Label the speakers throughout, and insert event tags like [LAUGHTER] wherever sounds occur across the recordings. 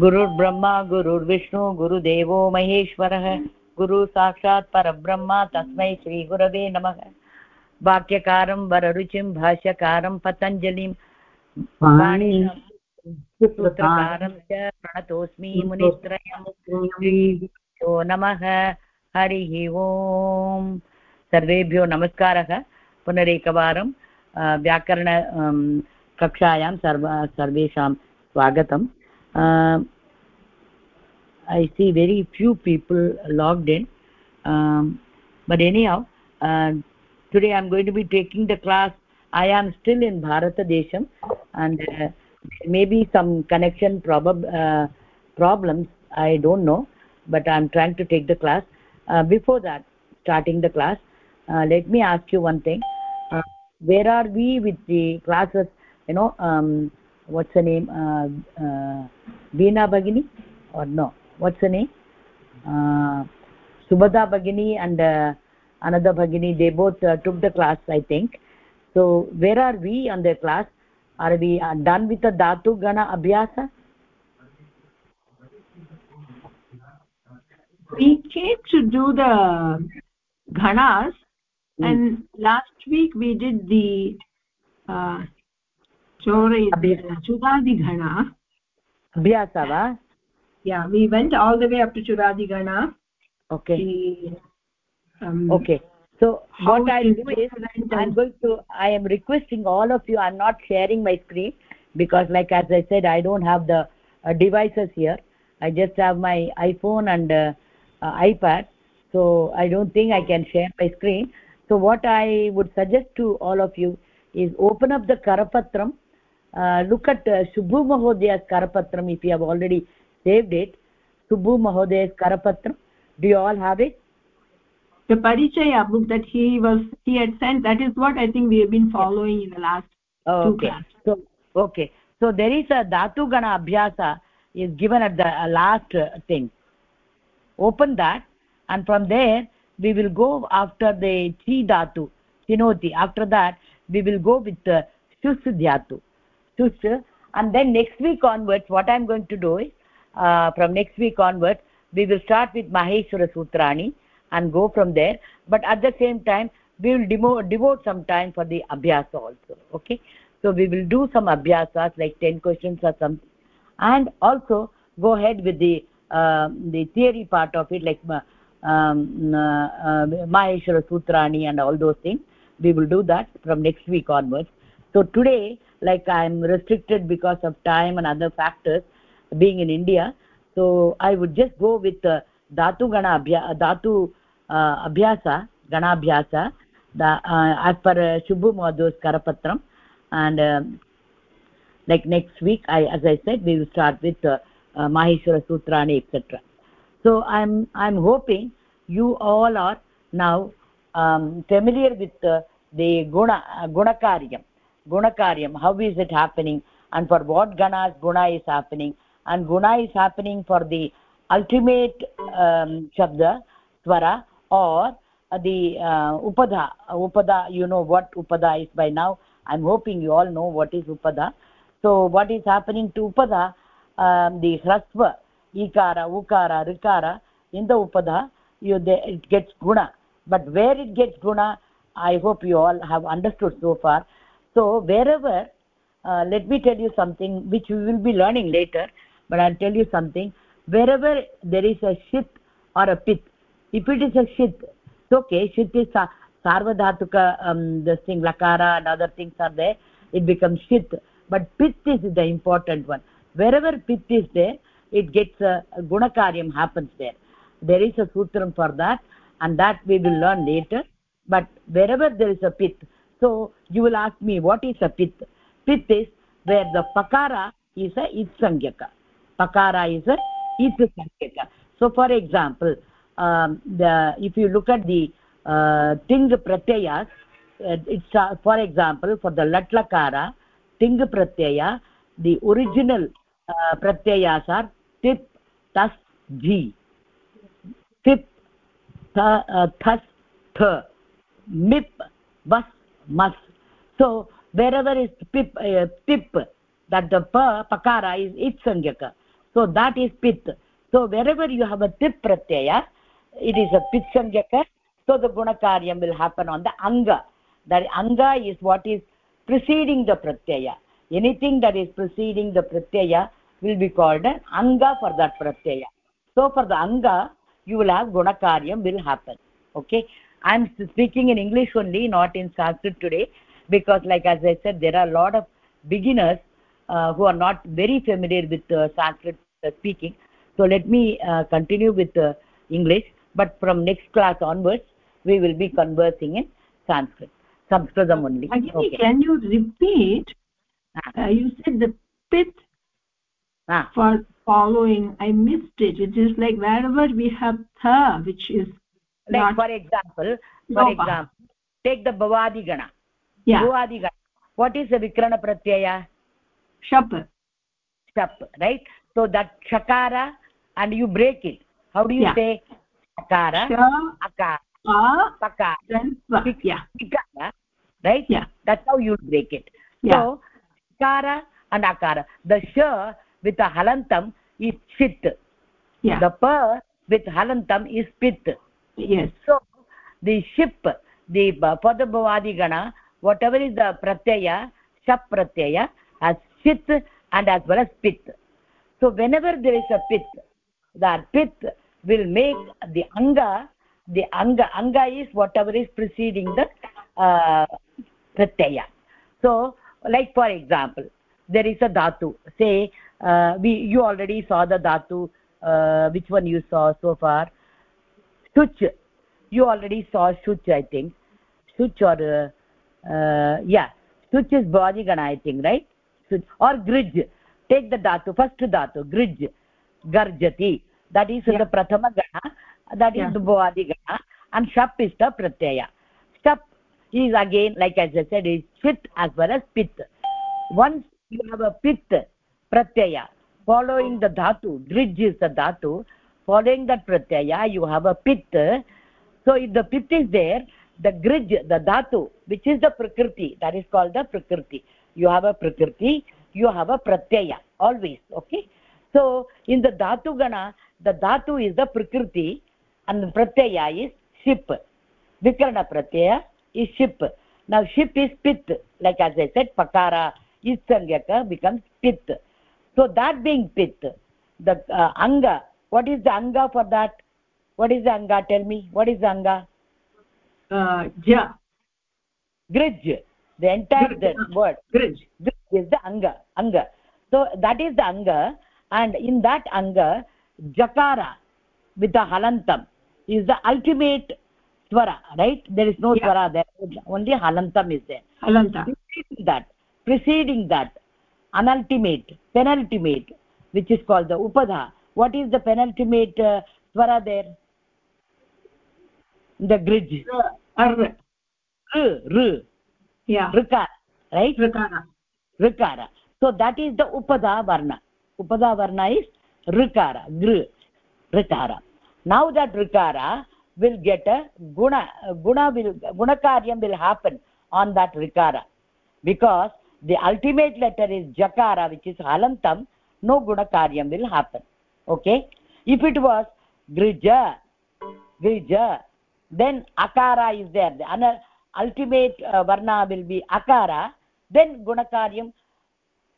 Speaker 1: गुरुर्ब्रह्मा गुरुर्विष्णु गुरुदेवो महेश्वरः। गुरु साक्षात् परब्रह्म तस्मै श्रीगुरवे नमः। वाक्यकारं वररुचिं भाष्यकारं पतञ्जलिं सूत्रकारं च प्रणतोऽस्मि मुनित्रयं। नमः। हरिः ओम्। सर्वेभ्यो नमस्कारः। पुनरेकवारं व्याकरण कक्षायां सर्व सर्वेषां स्वागतम्। I see very few people logged in. Um, but anyhow uh, today i'm going to be taking the class i am still in bharata desham and uh, maybe some connection probab uh, problems i don't know but i'm trying to take the class. Uh, before that starting the class uh, let me ask you one thing. Uh, where are we with the classes? You know um, what's the name? Uh, uh, veena bagini or no? What's the name? Uh, subhada bagini and uh, another bagini they both uh, took the class i think. So where are we on the class? Are we uh, done with the dhatu gana abhyasa?
Speaker 2: We came to do the ganas mm. and last week we did the uh, gana
Speaker 1: abhyasa va
Speaker 2: yeah we went all the way up to churadi gana
Speaker 1: okay.
Speaker 2: The,
Speaker 1: um, okay. So what i'll do is i'm going to i am requesting all of you i'm not sharing my screen because like as i said i don't have the uh, devices here. I just have my iphone and uh, uh, ipad. So i don't think i can share my screen. So what i would suggest to all of you is open up the karapatram look at uh, shubhu mahodiya's karapatram if you have already saved it subbu mahoday's karapatram do you all have it
Speaker 2: the parichaya book that he was he had sent that is what i think we have been following in the last
Speaker 1: oh,
Speaker 2: two classes.
Speaker 1: so okay so there is a dhatu gana abhyasa is given at the uh, last uh, thing open that and from there we will go after the chi dhatu chinoti after that we will go with the shus dhatu shus and then next week onwards what i'm going to do is uh, from next week onwards we will start with maheshwara sutrani and go from there. But at the same time we will devote, some time for the abhyasa also okay? So we will do some abhyasas like 10 questions or something and also go ahead with the uh, the theory part of it like um, uh, uh, maheshwara sutrani and all those things. We will do that from next week onwards. So today like i am restricted because of time and other factors being in india. So i would just go with uh, dhatu gana abhya dhatu uh, abhyasa gana abhyasa the uh, as per uh, shubhu madhus karapatram. And uh, like next week i as i said we will start with uh, uh, maheshwara sutrani etc so i'm i'm hoping you all are now um, familiar with uh, the guna uh, gunakaryam gunakaryam how is it happening? And for what ganas guna is happening? And guna is happening for the ultimate um, shabda swara or the uh, upadha. Upadha you know what upadha is by now. I'm hoping you all know what is upadha. So what is happening to upadha? Um, the hrasva ikara ukara rikara in the upadha you they, it gets guna. But where it gets guna i hope you all have understood so far so wherever uh, let me tell you something which we will be learning later but i'll tell you something. Wherever there is a shit or a pit if it is a shit it's okay. Shit is sarvadhatuka um, the thing lakara and other things are there it becomes shit. But pit is the important one. Wherever pit is there it gets a, a gunakaryam happens there. There is a sutram for that and that we will learn later. But wherever there is a pit so you will ask me what is a pit pit is where the pakara is a itsangyaka pakara is a it sankeka so for example um, the if you look at the uh, ting pratyayas uh, it's uh, for example for the lat lakara ting pratyaya the original uh, pratyayas are tip tas ji tip tha, uh, thas th mip bas mas so wherever is pip uh, tip that the pa pakara is it sangyaka so that is pit so wherever you have a tit pratyaya it is a pit sanjaka so the gunakaryam will happen on the anga that anga is what is preceding the pratyaya anything that is preceding the pratyaya will be called an anga for that pratyaya so for the anga you will have gunakaryam will happen okay i am speaking in english only not in sanskrit today because like as i said there are a lot of beginners uh, who are not very familiar with uh, sanskrit uh, speaking. So let me uh, continue with uh, english. But from next class onwards we will be conversing in sanskrit. Sanskritam only.
Speaker 2: Agini,
Speaker 1: okay.
Speaker 2: can you repeat?
Speaker 1: Ah.
Speaker 2: uh, you said the pit
Speaker 1: ah.
Speaker 2: for following. I missed it it is like wherever we have tha which is
Speaker 1: like for example for example take the bhavadi gana.
Speaker 2: Yeah.
Speaker 1: Bhavadi gana. What is the vikrana pratyaya?
Speaker 2: Shap.
Speaker 1: Step right? So that shakara and you break it. How do you
Speaker 2: Yeah.
Speaker 1: say? Shakara
Speaker 2: sha
Speaker 1: akara pakara.
Speaker 2: yeah.
Speaker 1: Vikara right?
Speaker 2: Yeah.
Speaker 1: That's how you break it.
Speaker 2: Yeah.
Speaker 1: so shakara and akara. The sh with the halantam is shit
Speaker 2: yeah.
Speaker 1: The pa with halantam is pit
Speaker 2: yes.
Speaker 1: So the ship the b- for the bhavadi gana whatever is the pratyaya shap pratyaya as shit and as well as pit so whenever there is a pit that pit will make the anga the anga anga is whatever is preceding the uh, pratyaya. So like for example there is a dhatu. Say uh, we you already saw the dhatu uh, which one you saw so far shuch you already saw shuch i think shuch or uh, uh, yeah shuch is bhajigana i think right shuch or grij take the dhatu first dhatu grij garjati that is
Speaker 2: Yeah.
Speaker 1: the prathama gana that is
Speaker 2: Yeah.
Speaker 1: the bhavadi gana and shap is the pratyaya shap is again like as i said is chit as well as pit once you have a pit pratyaya following the dhatu drij is the dhatu following that pratyaya you have a pit so if the pit is there the grij the dhatu which is the prakriti that is called the prakriti. You have a prakriti you have a pratyaya always okay? So in the dhatu gana the dhatu is the prakriti and the pratyaya is ship. Vikarana pratyaya is ship. Now ship is pit like as i said pakara is sangyaka becomes pit so that being pit the uh, anga what is the anga for that? What is the anga? Tell me. What is the anga?
Speaker 2: Uh, ja.
Speaker 1: Grij the entire the
Speaker 2: uh,
Speaker 1: word.
Speaker 2: grij
Speaker 1: this is the anga. Anga. So that is the anga. And in that anga jakara with the halantam is the ultimate swara right? There is no
Speaker 2: Yeah.
Speaker 1: swara there. Only halantam is there.
Speaker 2: Halantam
Speaker 1: preceding that preceding that unultimate penultimate which is called the upadha what is the penultimate uh, swara there? The grij
Speaker 2: ar
Speaker 1: r. R
Speaker 2: yeah.
Speaker 1: Rikara right?
Speaker 2: Rakana
Speaker 1: rikara so that is the upadha varna. Upadha varna is rikara gr rikara now that rikara will get a guna guna will gunakaryam will happen on that rikara because the ultimate letter is jakara which is halantam no gunakaryam will happen okay? If it was grija grija then akara is there. The ultimate uh, varna will be akara. Then gunakaryam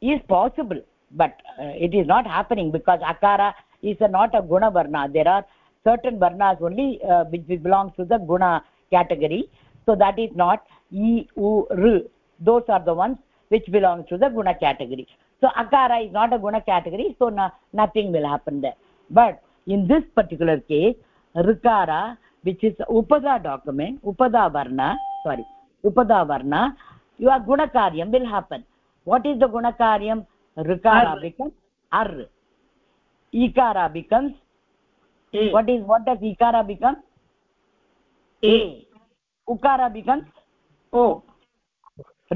Speaker 1: is possible but uh, it is not happening because akara is a, not a guna varna. There are certain varnas only uh, which belongs to the guna category. So that is not e u r. Those are the ones which belongs to the guna category so akara is not a guna category so no, nothing will happen there but in this particular case rikara which is upada document upada varna sorry upada varna your gunakaryam will happen what is the gunakaryam rikara
Speaker 2: Ar.
Speaker 1: becomes ar ikara becomes
Speaker 2: a
Speaker 1: what is what does ikara become
Speaker 2: a
Speaker 1: ukara becomes
Speaker 2: o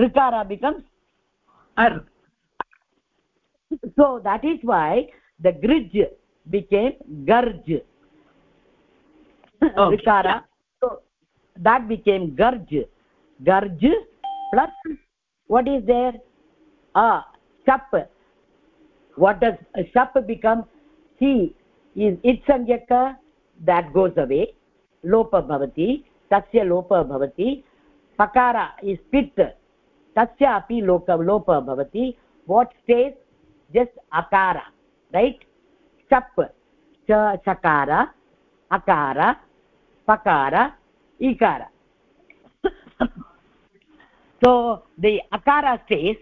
Speaker 1: rikara becomes
Speaker 2: ar
Speaker 1: so that is why the grij became garj
Speaker 2: Okay.
Speaker 1: rikara yeah. so that became garj garj plus what is there ah shap what does shap become he is itsanyaka that goes away lopa bhavati tasya lopa bhavati pakara is pit tasya api loka lopa bhavati what stays just akara right? Chap cha chakara akara pakara ikara. [LAUGHS] So the akara stays.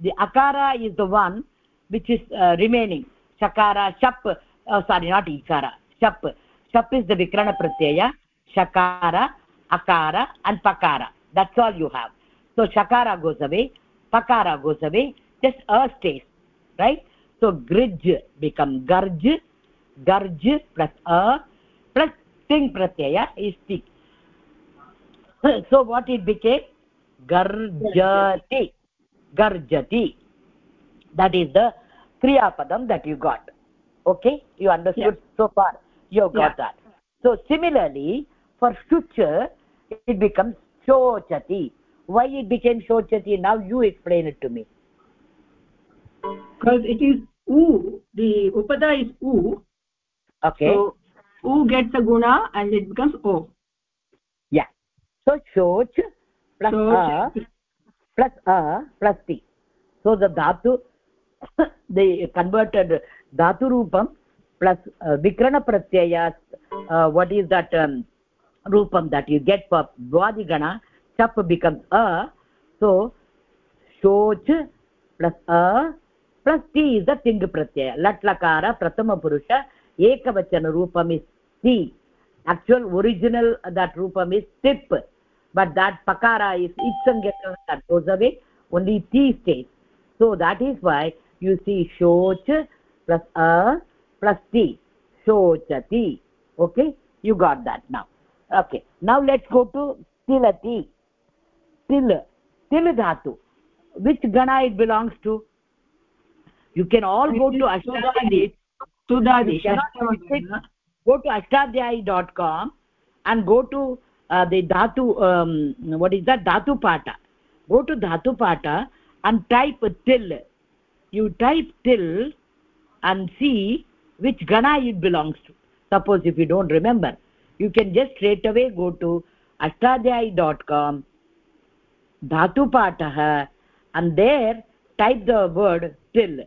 Speaker 1: The akara is the one which is uh, remaining. Chakara shap uh, sorry not ikara. Shap shap is the vikrana pratyaya. Shakara akara and pakara. That's all you have. So shakara goes away pakara goes away. Just a stays right? So grij become garj garj plus a plus ting pratyaya is tik so what it became? Garjati. Garjati. That is the kriya padam that you got. Okay? You understood yeah. so far. You got yeah. that. So similarly for shucha it becomes shochati. Why it became shochati? Now you explain it to me
Speaker 2: because it is u the upada is u.
Speaker 1: Okay.
Speaker 2: So u gets a guna and it becomes o.
Speaker 1: Yeah. So shoch plus a plus a plus t. So the dhatu [COUGHS] they converted dhatu rupam plus uh, vikrana pratyaya uh, what is that um, rupam that you get for gana chap becomes a. So shoch plus a the ting pratyaya lat lakara prathama purusha ekavachana rupam is t actual original that rupam is tip but that pakara is itsangata that goes away only t stays so that is why you see shoch plus a plus t shochati okay you got that now okay now let's go to tilati til til dhatu which gana it belongs to you can all go to ashtadhyayi
Speaker 2: tudadi
Speaker 1: go to ashtadhyayi.com and go to uh, the dhatu um, what is that? Dhatu pata. Go to dhatu pata and type till. You type till and see which gana it belongs to. Suppose if you don't remember you can just straight away go to ashtadhyayi.com dhatu patah and there type the word till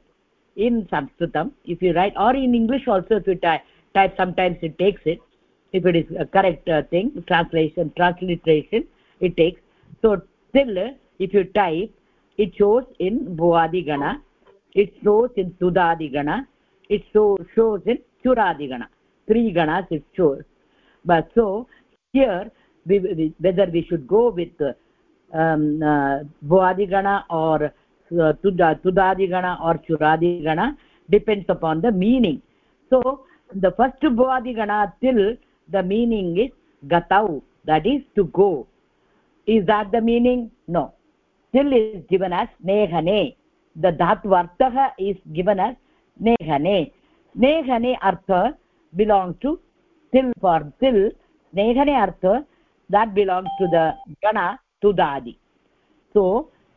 Speaker 1: in sanskritam if you write or in english also if you type, type sometimes it takes it if it is a correct uh, thing translation transliteration it takes so till if you type it shows in bhuadi gana it shows in sudadi gana it so, shows in churadi gana three ganas it shows but so here we, we, whether we should go with uh, um, uh, bhuadi gana or uh, tudadi gana or churadi gana depends upon the meaning so the first bhuadi gana till the meaning is gatau that is to go is that the meaning no till is given as neghane the dhatvartah is given as neghane neghane artha belongs to till for till neghane artha that belongs to the gana tudadi so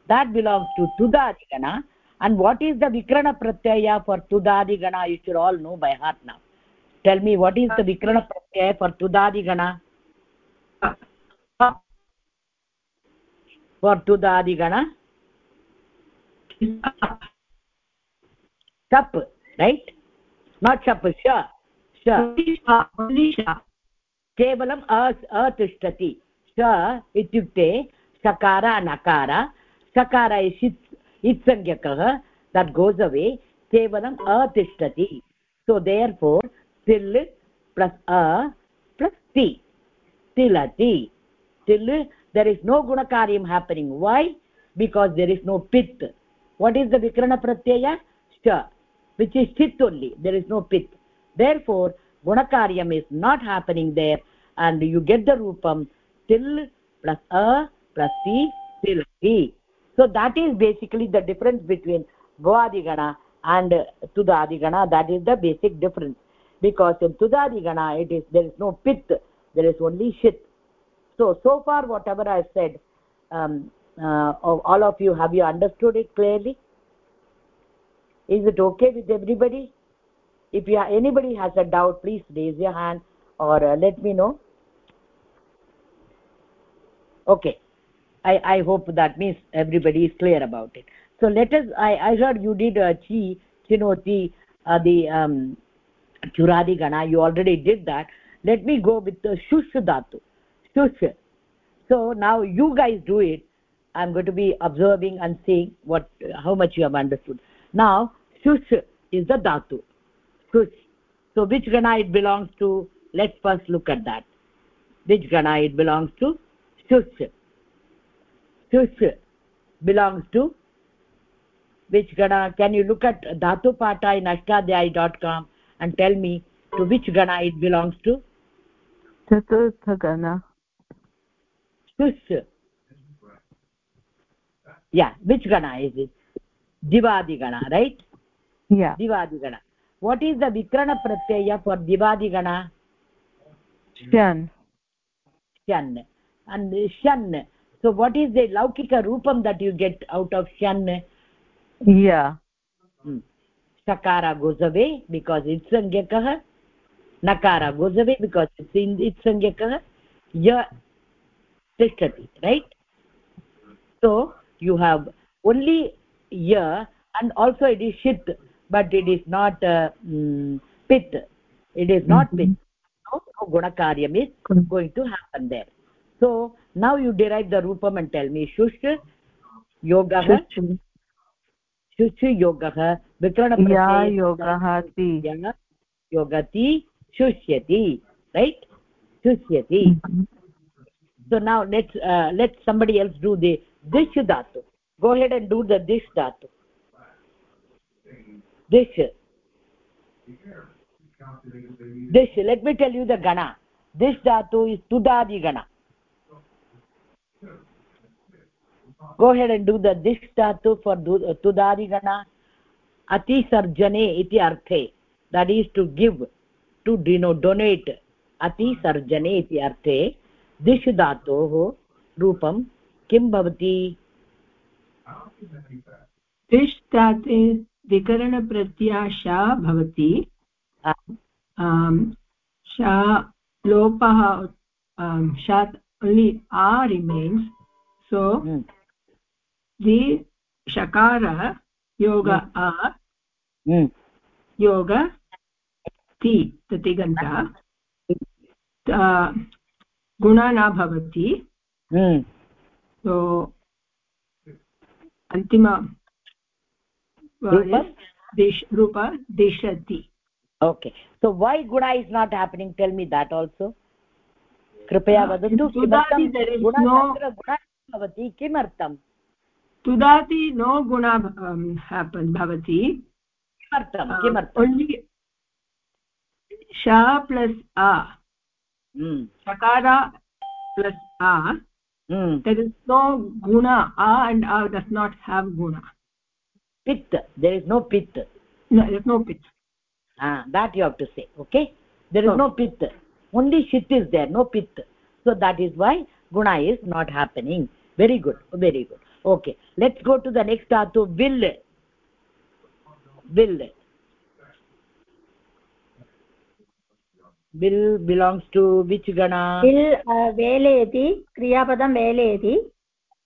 Speaker 1: that belongs to tudadi gana and what is the vikrana pratyaya for tudadi gana you should all know by heart now tell me what is the vikrana pratyaya for tudadi gana for tudadi gana chap right not chap sha sha केवलम् अतिष्ठति श इत्युक्ते सकार नकार सकार इत्सङ्ख्यकः that goes away केवलम् अतिष्ठति। So therefore तिल् plus अ प्लस् ति तिलति तिल् देर् इस् नो गुणकार्यं happening why because there is no पित् वाट् इस् द विक्रणप्रत्यय विच् इस् चित् ओन्लि देर् इस् नो पित् therefore गुणकार्यम् is not happening there and you get the रूपं तिल् प्लस् अ प्लस् ति तिलति so that is basically the difference between bhuadigana and tudadigana that is the basic difference. Because in tudadi gana it is there is no pit there is only shit. So so far whatever i said um, uh, all of you have you understood it clearly? Is it okay with everybody? If you anybody has a doubt please raise your hand or uh, let me know. Okay i i hope that means everybody is clear about it. So let us i i heard you did uh, chi chinoti uh, the um churadi gana. You already did that. Let me go with the shush dhatu. Shush so now you guys do it. I'm going to be observing and seeing what how much you have understood. Now shush is the dhatu. Shush so which gana it belongs to? Let's first look at that. Which gana it belongs to? Shush shush belongs to which gana can you look at dhatu pata in ashtadhyay.com and tell me to which gana it belongs to
Speaker 3: chaturthagana
Speaker 1: shush yeah which gana is it divadi gana right
Speaker 3: yeah
Speaker 1: divadi gana what is the vikrana pratyaya for divadi gana
Speaker 3: shan
Speaker 1: shan and shan so what is the laukika rupam that you get out of shan?
Speaker 3: Yeah.
Speaker 1: Hmm. shakara goes away because it's sangyakah nakara goes away because it's in it's sangyakah ya tishtati right? So you have only ya and also it is shit but it is not uh, mm, pit. It is not
Speaker 3: Mhm.
Speaker 1: pit. No, no gunakaryam is going to happen there. So now you derive the roopam and tell me shush yogah
Speaker 3: Shush.
Speaker 1: yogah vikrana pratyaya
Speaker 3: योगः ति
Speaker 1: yogati shushyati right shushyati
Speaker 3: Mhm.
Speaker 1: so now let's uh, let somebody else do the dish dhatu go ahead and do the dish dhatu dish dish let me tell you the gana dish dhatu is tudadi gana go ahead and do the dish dhatu for uh, gana ati sarjane iti arthe that is to give to denote donate ati sarjane iti arthe dish dhatoh रूपं किं भवति
Speaker 2: तिष्ठाते विकरणप्रत्याशा भवति शा लोपः um, shat only a remains दि षकारः योग आ योग ति
Speaker 1: ततिगन्तः
Speaker 2: गुणा न
Speaker 1: भवति
Speaker 2: अन्तिम रूप दिशति
Speaker 1: ओके सो वै गुणा is not happening tell me that also कृपया वदतु
Speaker 2: किमर्थं
Speaker 1: गुणा
Speaker 2: no-
Speaker 1: तत्र गुणः भवति किमर्थं
Speaker 2: tudati no guna um, happen bhavati
Speaker 1: किमर्थं
Speaker 2: uh,
Speaker 1: किमर्थम्
Speaker 2: only sha plus a
Speaker 1: Hmm.
Speaker 2: shakara plus a
Speaker 1: Hmm.
Speaker 2: there is no guna a and a does not have guna
Speaker 1: pit there is no pit
Speaker 2: no there is no pit
Speaker 1: ah that you have to say okay there is
Speaker 2: Okay.
Speaker 1: no pit only shit is there no pit so that is why guna is not happening very good very good okay. Let's go to the next dhatu will. Will. Will belongs to which gana?
Speaker 4: Will uh, kriya padam veleti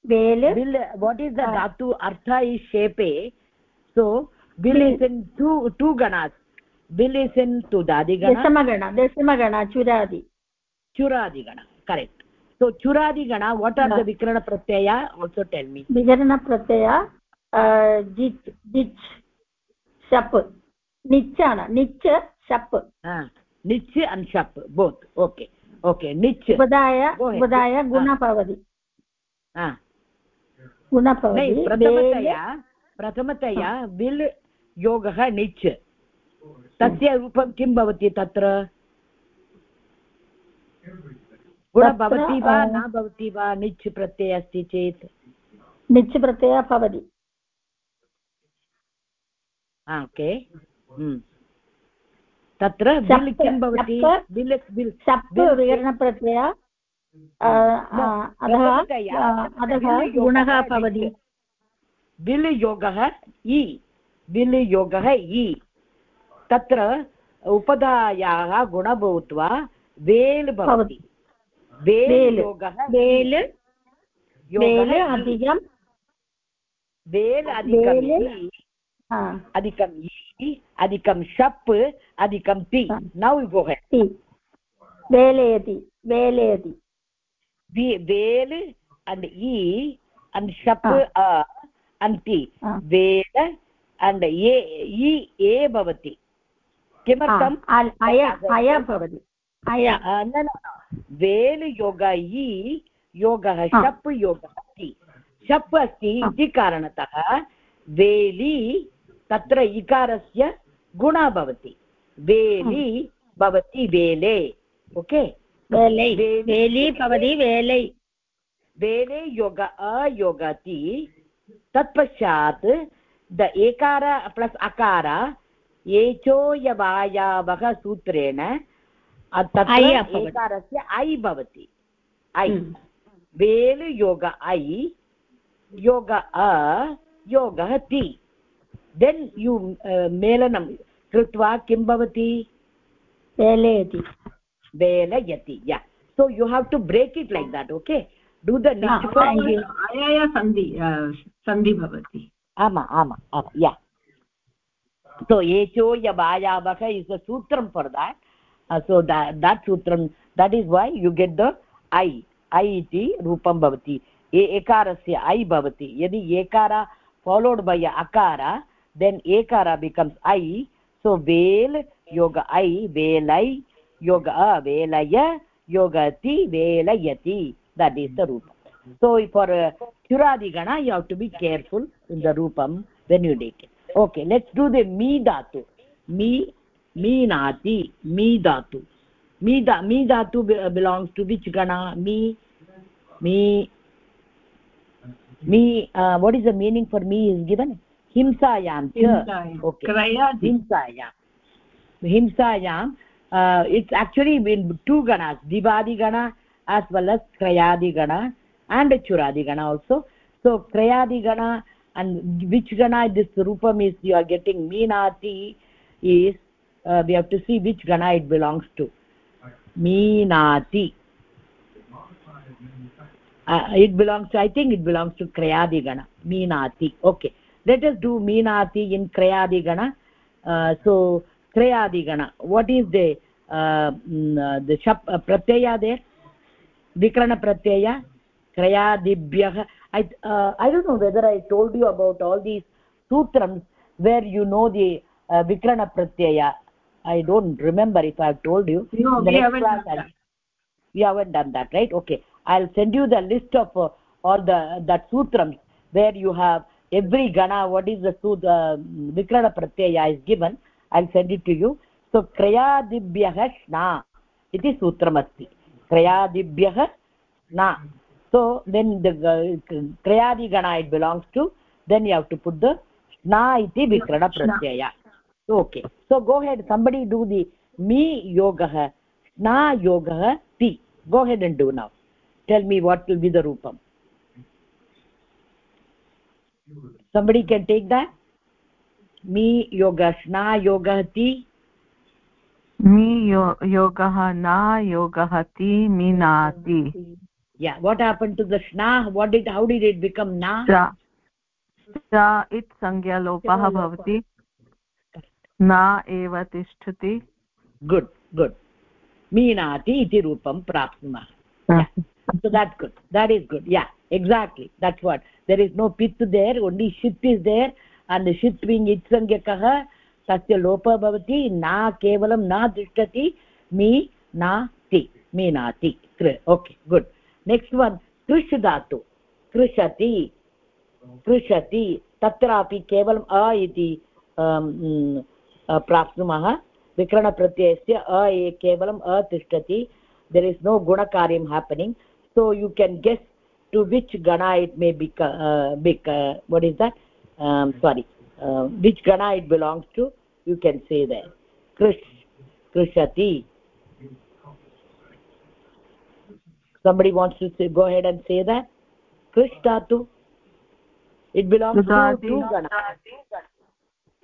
Speaker 4: vel
Speaker 1: will what is the uh, artha is shape. So will is in two two ganas. Will is in two. gana.
Speaker 4: Dasama gana dasama gana
Speaker 1: churadi. Churadi gana. Correct. so churadikana what are
Speaker 4: yeah.
Speaker 1: the vikarana pratyaya also tell me
Speaker 4: vikarana pratyaya uh, jit dich shap nichana nich shap
Speaker 1: ah nich and shap both okay okay nich ubadaya
Speaker 4: ubadaya guna bhavati
Speaker 1: ah
Speaker 4: guna bhavati
Speaker 1: प्रथमतया प्रथमतया will योगः निच् तस्य रूपं किं भवति तत्र गुण भवति वा न भवति वा निच् प्रत्यय अस्ति चेत्?
Speaker 4: निच् प्रत्ययः भवति
Speaker 1: ओके। तत्र विल् किं भवति? विल् विल्
Speaker 4: विकरणप्रत्यय अ, अ, अ,
Speaker 1: विल् योगः
Speaker 4: गुणः भवति।
Speaker 1: विल् योगः इ। विल् योगः इ। तत्र उपधायाः गुण भूत्वा वेल् भवति। वेल्
Speaker 4: वेल् वेल् अधिकं
Speaker 1: वेल् अधिकं अधिकं अधिकं शप् अधिकं ति। नौ गो हेड्
Speaker 4: वेलयति वेलयति।
Speaker 1: वेल् अण्ड् इ अण्ड्
Speaker 4: शप्
Speaker 1: अन्ति वेल अण्ड् ए ए भवति। किमर्थम्?
Speaker 4: अय भवति।
Speaker 1: न वेल् योग इ योगः. शप् योगः ति शप् अस्ति इति कारणतः वेली तत्र इकारस्य गुणः भवति वेली भवति वेले ओके
Speaker 4: वेली भवति वेलै
Speaker 1: वेले योग अयोगति तत्पश्चात् द एकार प्लस् अकार एचोयवायावः सूत्रेण तत्रकारस्य
Speaker 4: ऐ
Speaker 1: भवति। ऐ।
Speaker 4: हम्म।
Speaker 1: वेल् योग ऐ योग अ योगः ति। देन् यु मेलनं कृत्वा किं भवति?
Speaker 4: वेलयति।
Speaker 1: वेलयति य। So you have to break it like that okay do
Speaker 2: दन्धि सन्धि भवति।
Speaker 1: आम आम आम या। सो एचो यवायावः इस् अ सूत्रं for that uh, so that that sutram that is why you get the i i iti rupam bhavati. Ekarasya i bhavati. Yadi ekara followed by akara then ekara becomes i. So vel yoga i velai yoga a velaya yogati velayati. That is the rupam. So for uh, churadigana you have to be careful in the rupam when you take it. Okay let's do the mi dhatu. Mi meenati mi dhatu mi da mi dhatu be- belongs to which gana mi mi me uh, what is the meaning for me is given himsayam cha
Speaker 2: हिंसायाम्।
Speaker 1: okay
Speaker 2: क्रयादि
Speaker 1: himsayam himsayam uh, it's actually in two ganas divadi gana as well as krayadi gana and churadi gana also so krayadi gana and which gana this rupam is you are getting meenati is uh, we have to see which gana it belongs to. Meenati. Uh, it belongs to i think it belongs to krayadi gana meenati. Okay. Let us do meenati in krayadi gana uh, so krayadi gana what is the uh, mm, uh, the shap uh, pratyaya there? Vikrana pratyaya? Krayadibhyah. I uh, i don't know whether i told you about all these sutrams where you know the uh, vikrana pratyaya i don't remember if i have told you.
Speaker 2: No, we haven't
Speaker 1: class
Speaker 2: done
Speaker 1: I'll- we haven't done that right? Okay. I'll send you the list of uh, all the that sutrams where you have every gana what is the sutra uh, vikrana pratyaya is given i'll send it to you. So krayadibhyah shna iti sutram asti. Krayadibhyah na. So then the uh, krayadi gana it belongs to then you have to put the shna iti vikrana pratyaya. Okay so go ahead somebody do the me yogah shna yogah ti go ahead and do now tell me what will be the rupam somebody can take that me yoga shna yogah ti
Speaker 3: मी यो योगः न योगः ति मीनाति
Speaker 1: yeah what happened to the shna what did how did it become na
Speaker 3: च च इत् संज्ञालोपः भवति न एव तिष्ठति
Speaker 1: good meenati iti rupam prapnumah yeah so that's good that is good yeah exactly that's what there is no pit there only shit is there and the shit being itsangakah tasya lopa bhavati na kevalam na tishtati me na ti meenati Kr- okay good next one krish dhatu krishati कृषति तत्रापि केवलम् अ इति प्राप्नुमः। विकरणप्रत्ययस्य अ ए- केवलम् अ तिष्ठति there is no गुणकार्यं happening so you can guess to which गणा it may be big what is that sorry which गणा it belongs to you can say there कृष् कृषति somebody wants to say, go ahead and say that. Krish dhatu it belongs to two gana.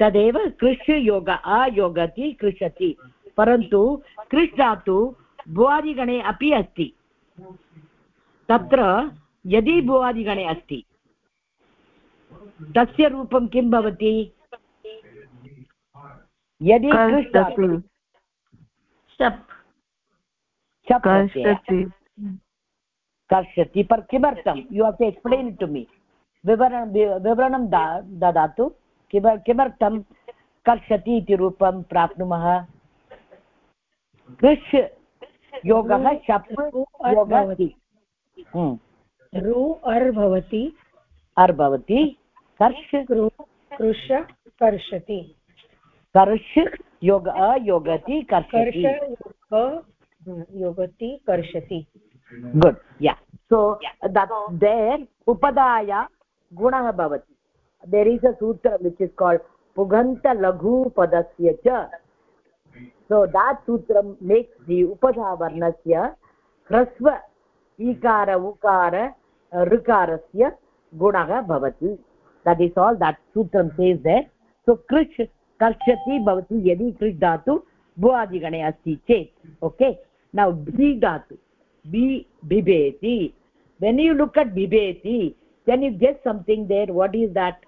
Speaker 1: तदेव कृष् योग अयोगति कृषति परन्तु कृष् धातु भुवादिगणे अपि अस्ति। तत्र यदि भुवादिगणे अस्ति तस्य रूपं किं भवति? यदि
Speaker 3: कर्षति
Speaker 1: पर् किमर्थं? You have to explain to me विवरणं विवरणं दा ददातु। किम किमर्थं कर्षति इति रूपं प्राप्नुमः? कृष् योगः शप् योगः हम्म।
Speaker 4: रु अर् भवति।
Speaker 1: अर् भवति। कर्ष
Speaker 4: कृ कृश कर्षति।
Speaker 1: कर्ष योग अयोगति कर्षति।
Speaker 4: योगति कर्षति।
Speaker 1: गुड् या सो देर् उपदाय गुणः भवति। there is a sutra which is called puganta laghu padasya cha so that sutra makes the upadha varnasya hrasva ikara ukara rukarasya gunaha bhavati that is all that sutra says there so krish karshati bhavati yadi krish dhatu धातु भुआदिगणे asti che okay now bhi dhatu bhi bibeti when you look at bibeti then you guess something there what is that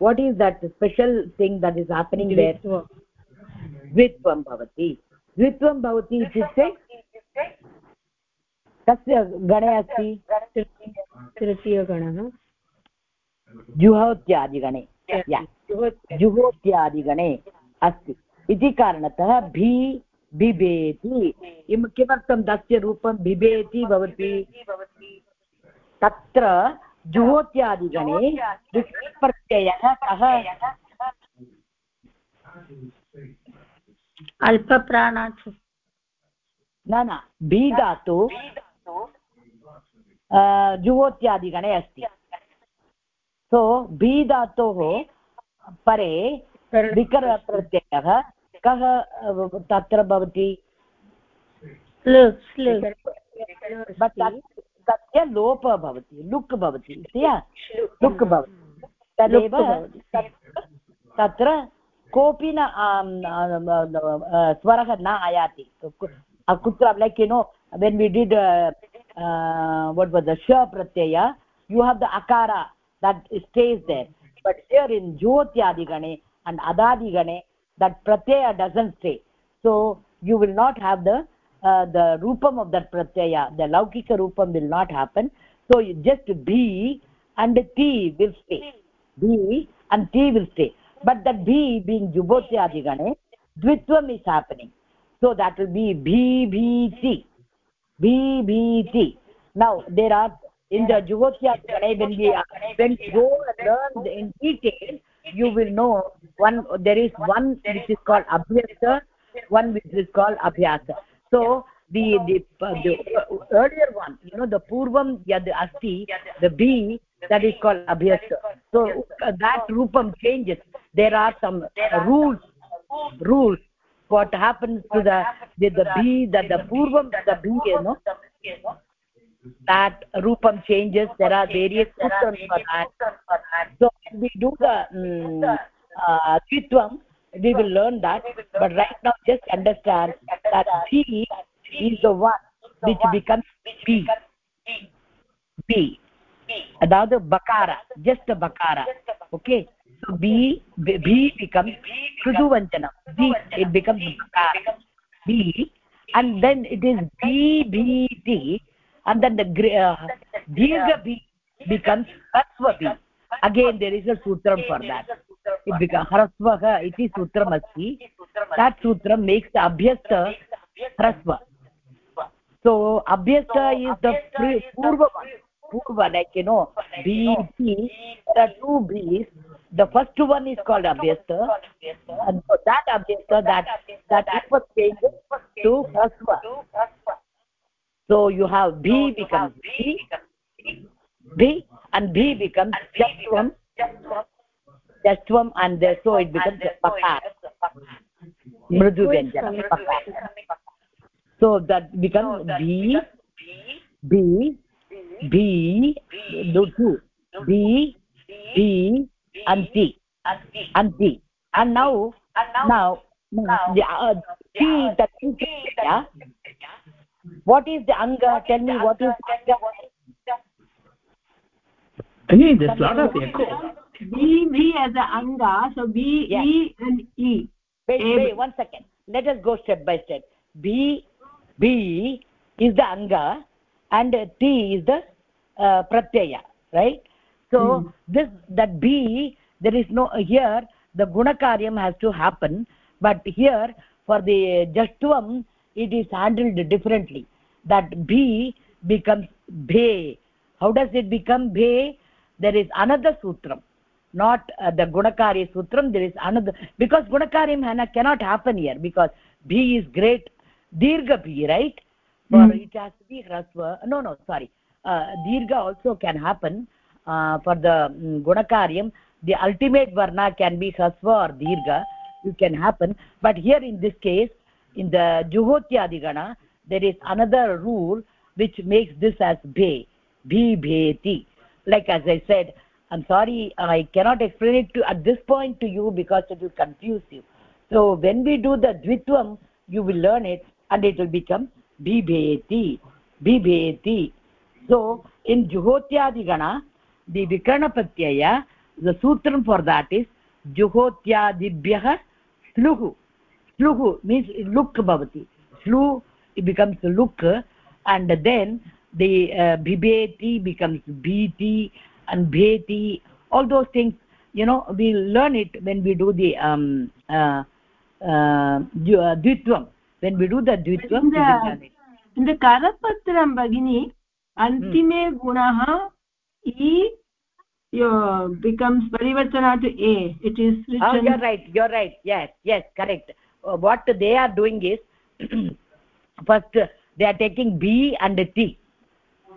Speaker 1: what is that special thing that is happening there? द्वित्वं भवति द्वित्वं भवति इत्युक्ते कस्य गणे अस्ति
Speaker 4: तृतीयगणः
Speaker 1: जुहोत्यादिगणे जुहोत्यादिगणे अस्ति इति कारणतः भी बिभेति किमर्थं तस्य रूपं बिभेति भवति तत्र जुहोत्यादिगणे प्रत्ययः कः
Speaker 4: अल्पप्राणात्
Speaker 1: न न बी धातु जुहोत्यादिगणे अस्ति। सो बी धातोः परे विकरप्रत्ययः कः तत्र भवति? तस्य लोप भवति लुक् भवति लुक् भवति। तदेव तत्र कोऽपि न स्वरः न आयाति। कुत्र like you know when we did what with श प्रत्यय यु हाव् द अकार that stays there but here in ज्योत्यादिगणे and अदादिगणे that Pratyaya doesn't stay so you will not have the uh, the rupam of that pratyaya the laukika rupam will not happen. So you just b and t will stay. B and t will stay. But that b being jubotyadigane dvitvam is happening. So that will be b b t b b t. Now there are in the jubotyadigane when we when go and learn in detail you will know one there is one which is called abhyasa one which is called abhyasa so the the, the earlier one you know the purvam yad asti the b that is called abhyasa. so uh, that rupam changes. There are some uh, rules rules. What happens to the the, the b that the purvam the b you know. that rupam changes. There are various sutras for that. so we do the um, uh, we will learn that but right now just understand that b is the one which becomes b b another bakara just the bakara okay? So b b becomes kruduvanchana. B it becomes bakara. B and then it is b b d and then the uh, dirgha b becomes tasva b. Again there is a सूत्रं for that ह्रस्वः इति सूत्रमस्ति तत् सूत्रं makes अभ्यस्त ह्रस्व सो अभ्यस्त is the पूर्व पूर्व लैक् यु नो बि इति to be the first one is called अभ्यस्त देट् अभ्यस्त देट् टु ह्रस्व so you have b becomes b and b becomes jastvam jastvam and so it becomes pakar mridu vyanjana pakar so that becomes b b b do two. b b and t. and t. And now now the uh, t that is yeah what is the anga? Tell me what is anga
Speaker 5: again there's lot of echo.
Speaker 2: B b as a anga so b
Speaker 1: Yeah.
Speaker 2: e and e.
Speaker 1: Wait
Speaker 2: A-
Speaker 1: wait one second. Let us go step by step. B b is the anga and t is the uh, pratyaya right? So
Speaker 2: Hmm.
Speaker 1: this that b there is no here the gunakaryam has to happen but here for the jastvam it is handled differently. That b becomes bhe. How does it become bhe there is another sutram not uh, the gunakari sutram there is another because gunakari hana cannot happen here because b is great dirgha b right? For
Speaker 2: Hmm.
Speaker 1: it has to be hrasva no no sorry uh, dirgha also can happen uh, for the um, gunakaryam the ultimate varna can be hrasva or dirgha it can happen. But here in this case in the juhotyadigana there is another rule which makes this as bhe bhi bheti like as i said i'm sorry i cannot explain it to at this point to you because it will confuse you. So when we do the dvitvam you will learn it and it will become bibheti bibheti. So in juhotyadigana the vikaranapratyaya the sutram for that is juhotyadibhyah sluhu. Sluhu means luk bhavati. Slu it becomes luk and then the uh, bibeti becomes bhiti and bheti all those things you know we learn it when we do the um uh, uh, uh, dvitvam. When we do the dvitvam we will learn it.
Speaker 2: in the karapatram bhagini antime gunah e your becomes parivartana to a. It is
Speaker 1: oh you're right you're right. Yes yes correct. Uh, what they are doing is [CLEARS THROAT] first uh, they are taking b and t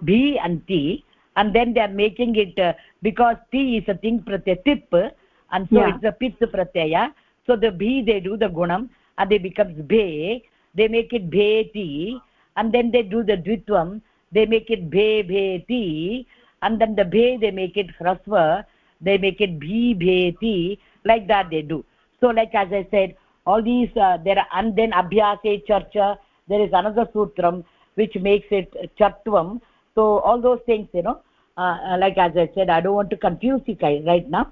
Speaker 1: b and t and then they are making it uh, because t is a thing pratyaya tip and so
Speaker 2: Yeah.
Speaker 1: it's a pit pratyaya. So the b they do the gunam and they becomes be they make it bheti and then they do the dvitvam. They make it bhe bheti and then the bhe they make it hrasva. They make it bhi bheti like that they do. So like as i said all these uh, there are and then abhyase charcha there is another sutram which makes it chatvam so all those things you know uh, uh, like as i said i don't want to confuse you guys right now.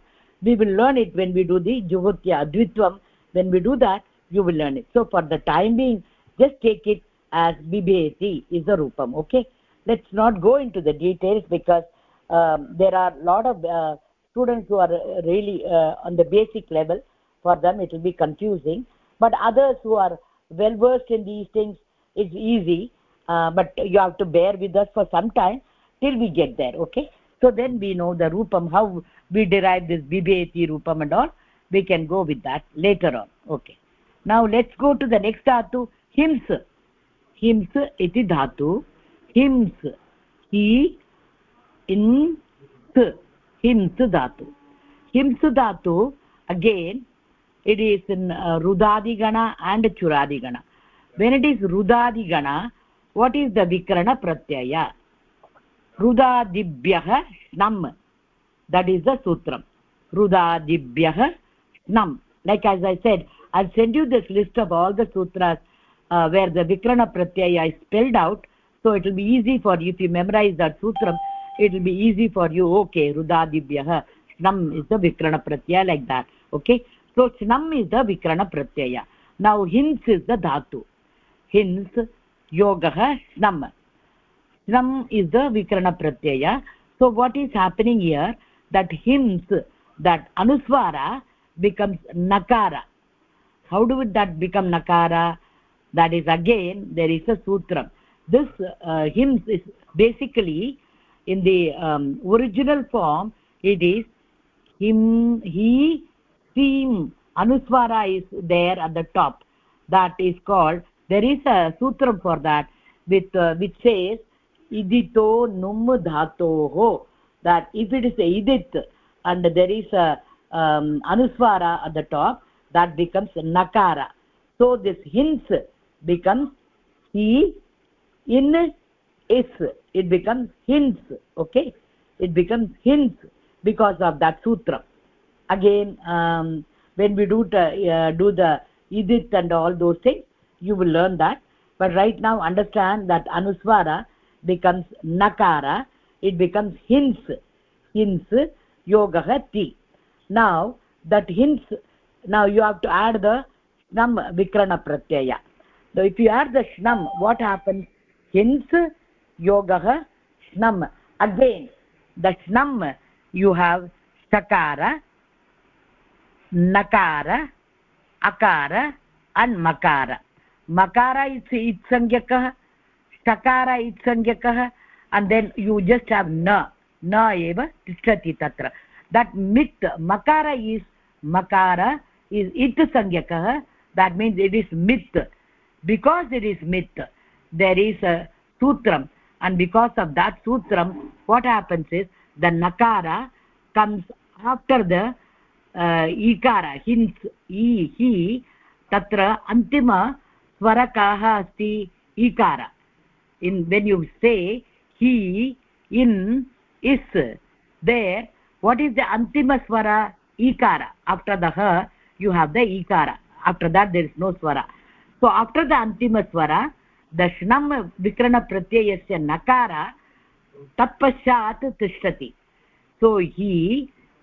Speaker 1: We will learn it when we do the juhutya dvitvam when we do that you will learn it. So for the time being just take it as bibheti is the rupam okay? Let's not go into the details because um, there are a lot of uh, students who are really uh, on the basic level. For them it will be confusing. But others who are well versed in these things it's easy uh, but you have to bear with us for some time till we get there okay? So then we know the rupam how we derive this bibheti rupam and all. We can go with that later on okay? Now let's go to the next dhatu hims. Hims iti dhatu. Hims hi in hims dhatu. Hims dhatu again it is in uh, rudadigana and churadigana when it is rudadigana what is the vikrana pratyaya? Rudadibhyah nam. That is the sutram. Rudadibhyah nam. Like as i said i'll send you this list of all the sutras uh, where the vikrana pratyaya is spelled out. So it will be easy for you. If you memorize that sutram it will be easy for you. Okay rudadibhyah snam is the vikrana pratyaya like that. Okay? So snam is the vikrana pratyaya. Now hins is the dhatu. Hins yogah snam snam is the vikrana pratyaya. So what is happening here? That hims that anuswara becomes nakara. How do that become nakara? That is again there is a sutram. This uh, hims is basically in the um, original form it is him he seem anuswara is there at the top. That is called there is a sutra for that with uh, which says idito num dhatoho. That if it is idit and there is a um, anuswara at the top that becomes nakara. So this hints becomes he in is. It becomes hints okay? It becomes hints because of that sutra. Again um, when we do uh, do the idit and all those things you will learn that. But right now understand that anuswara becomes nakara. It becomes hints. Hints yogah now that hints now you have to add the shnam vikrana pratyaya. So if you add the shnam what happens? Hints yogah shnam. Again the shnam you have shakara nakara akara and makara makara is itsangakah shakara itsangakah and then you just have na na eva tishtati tatra that mit makara is makara is it sangyakah that means it is mit because it is mit there is a sutram and because of that sutram what happens is the nakara comes after the uh, ikara hints i hi tatra antima स्वर कः अस्ति, ईकार। In when you say he in is there what is the अन्तिमस्वर ईकार after the ह you have the ईकार after that there is no स्वर so after the अन्तिमस्वर दशनं विक्रणप्रत्ययस्य नकार तत्पश्चात् तिष्ठति सो हि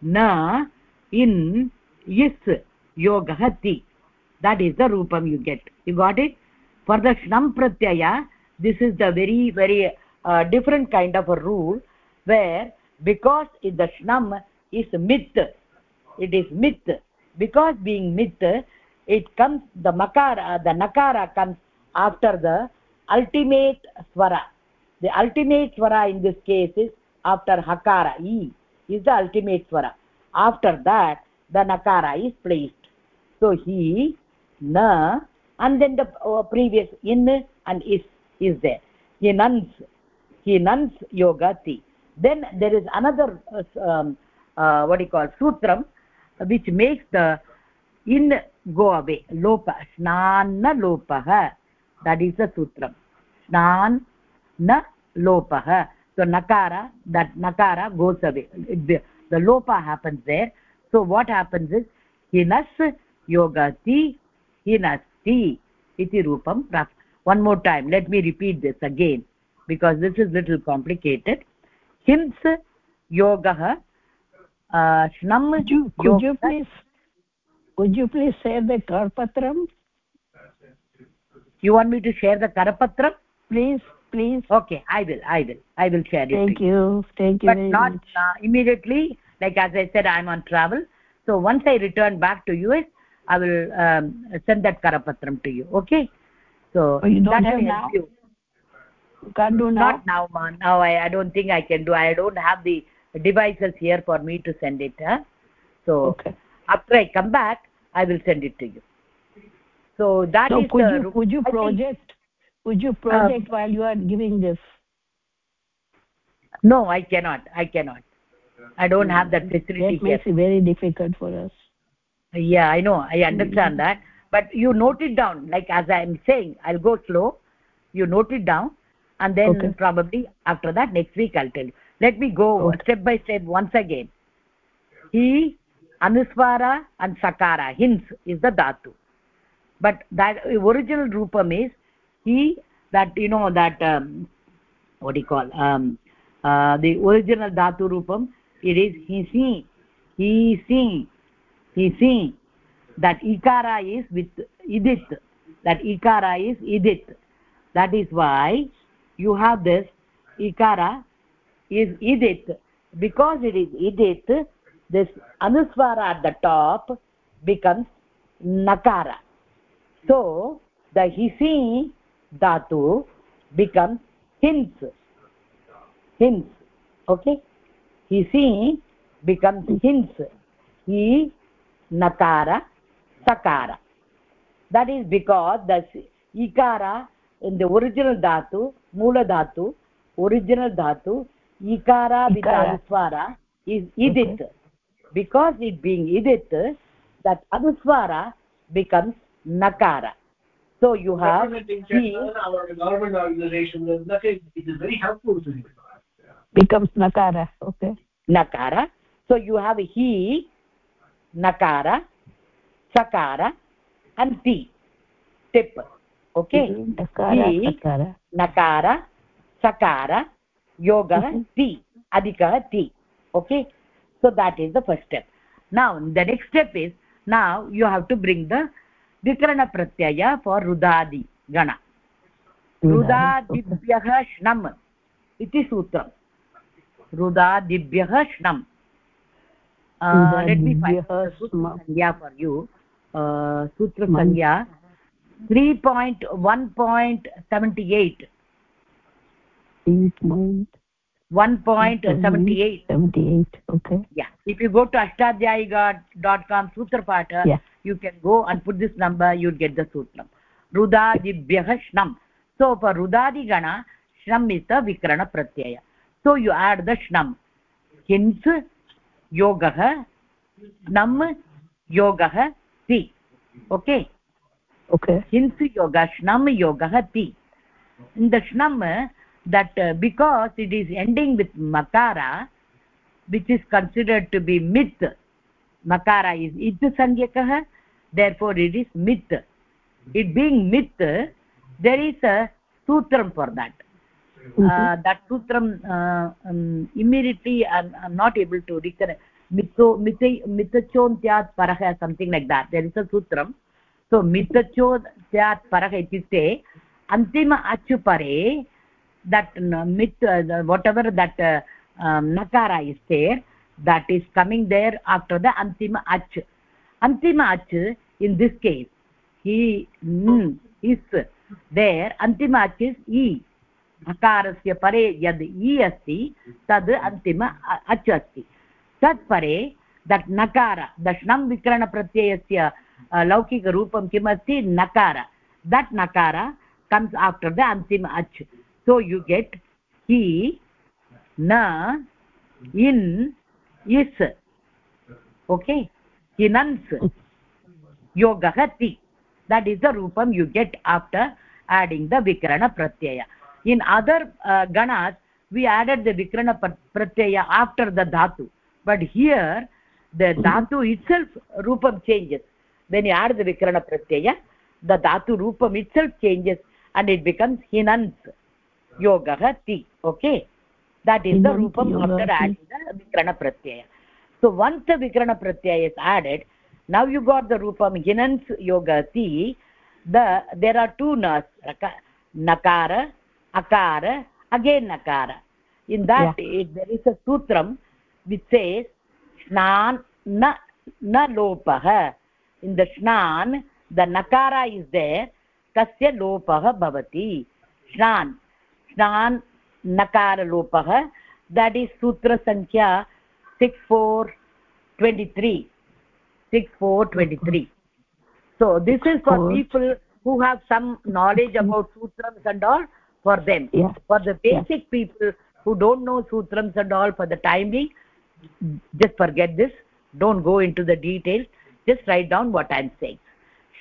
Speaker 1: न इन् इस् योगः ति that is the rupam you get. You got it? For the shnam pratyaya this is the very very uh, different kind of a rule where because the shnam is myth it is myth. Because being myth it comes the makara the nakara comes after the ultimate swara. The ultimate swara in this case is after hakara e is the ultimate swara. After that the nakara is placed. So he na and then the uh, previous in and is is there. He nuns he nuns yogati then there is another uh, um, uh, what do you call sutram which makes the in go away. Lopa snana lopah that is the sutram. Snan na lopah so nakara that nakara goes away. The, the lopa happens there. So what happens is hinas yogati iti rupam prapt one more time let me repeat this again because this is little complicated. Hins yogah uh, shnam
Speaker 6: could you, could you please could you please share the karpatram
Speaker 1: you want me to share the karapatram?
Speaker 6: Please please.
Speaker 1: Okay i will i will i will share it
Speaker 6: thank
Speaker 1: you.
Speaker 6: you thank you
Speaker 1: but not uh, immediately. Like as i said i'm on travel. So once i return back to us i will um, send that karapatram to you okay? So
Speaker 6: oh, you don't
Speaker 1: that
Speaker 6: have
Speaker 1: will
Speaker 6: now?
Speaker 1: help you
Speaker 6: you can't do now?
Speaker 1: Not now man now I, I don't think i can do. I don't have the devices here for me to send it huh? so
Speaker 6: okay.
Speaker 1: after i come back i will send it to you. So that
Speaker 6: so
Speaker 1: is
Speaker 6: could
Speaker 1: the
Speaker 6: you could you
Speaker 1: think-
Speaker 6: project could you project while you are giving this?
Speaker 1: No i cannot. I cannot. I don't have that facility
Speaker 6: that
Speaker 1: here.
Speaker 6: makes it very difficult for us
Speaker 1: yeah i know. I understand that. But you note it down. Like as i am saying i'll go slow. You note it down. And then
Speaker 6: Okay.
Speaker 1: probably after that next week i'll tell you. Let me go
Speaker 6: Okay.
Speaker 1: step by step once again. He anuswara and sakara. Hints is the dhatu. But that original rupam is he that you know that um, what do you call um, uh, the original dhatu rupam it is he see he see he see that ikara is with idit that ikara is idit that is why you have this ikara is idit because it is idit this anuswara at the top becomes nakara. So the hisi dhatu becomes hints. Hints. Okay? Hisi becomes hints. He nakara sakara that is because the ikara in the original dhatu mula dhatu original dhatu ikara with
Speaker 6: Ikara.
Speaker 1: anuswara is idit because it being idit that anuswara becomes nakara. So you have
Speaker 7: Government
Speaker 1: he
Speaker 7: our government organization, it is very helpful to you.
Speaker 6: becomes nakara. Okay.
Speaker 1: Nakara. So you have he nakara sakara and ti tip okay
Speaker 6: nakara
Speaker 1: nakara sakara yoga ti adhika ti okay so that is the first step now the next step is now you have to bring the vikarana pratyaya for rudadi gana रुदादिभ्यः श्नम् इति सूत्रम् रुदादिभ्यः श्नम् लेट् मी
Speaker 6: रुदादिभ्यः श्नम्.
Speaker 1: संज्ञा for you सूत्रसंज्ञा संज्ञा for you सूत्रसंज्ञा three point
Speaker 6: one point
Speaker 1: seventy eight one point
Speaker 6: seventy eight
Speaker 1: if you go to Ashtadhyayi dot
Speaker 6: com सूत्रपाठ
Speaker 1: you can go and put this number you get the सूत्रम् रुदादिभ्यः श्नम् so for रुदादिगण श्नम् is the विक्रणप्रत्यय so you add the श्नम् हिन्स् योगः नम् योगः
Speaker 6: ति।
Speaker 1: ओके? ओके हिन्स् योग श्नम् योगः ति। इन्दम् that because it is ending with मकारा which is considered to be मित् मकारा इस् इत् संज्ञकः देर् फोर् इट् इस् मित् इट् बीङ्ग् मित् देर् इस् अ सूत्रं for that that sutram uh, um, immediately I'm, i'm not able to reconnect mitho mithi mithachontyat parah something like that there is a sutram so mithachontyat parah ityukte antima achu pare that uh, myth uh, whatever that uh, um, nakara is there that is coming there after the antima ach antima ach in this case he mm, is there antima ach is e अकारस्य परे यद् इ अस्ति तद् अन्तिम अच् अस्ति तत्परे that नकार दशनं विकरणप्रत्ययस्य लौकिकरूपं किम् अस्ति नकार दट् नकार comes after the antim ach so you get he na in is okay hinans yogahati that is the rupam you get after adding the vikarana pratyaya in other uh, ganas we added the vikrana pratyaya after the dhatu but here the dhatu itself rupam changes when you add the vikrana pratyaya the dhatu rupam itself changes and it becomes hinans yogah ti okay that is the rupam after adding the vikrana pratyaya so once the vikrana pratyaya is added now you got the rupam hinans yogati the there are two nas nakara akara again nakara in that it, there is a sutram which says snan na na lopah. In the snan the nakara is there tasya lopah bhavati. Snan snan nakara lopah that is sutra sankhya 6423 6423 so this is for people who have some knowledge about sutrams and all for them.
Speaker 6: Yeah.
Speaker 1: for the basic people who don't know sutrams and all for the time being just forget this. Don't go into the details. Just write down what i'm saying.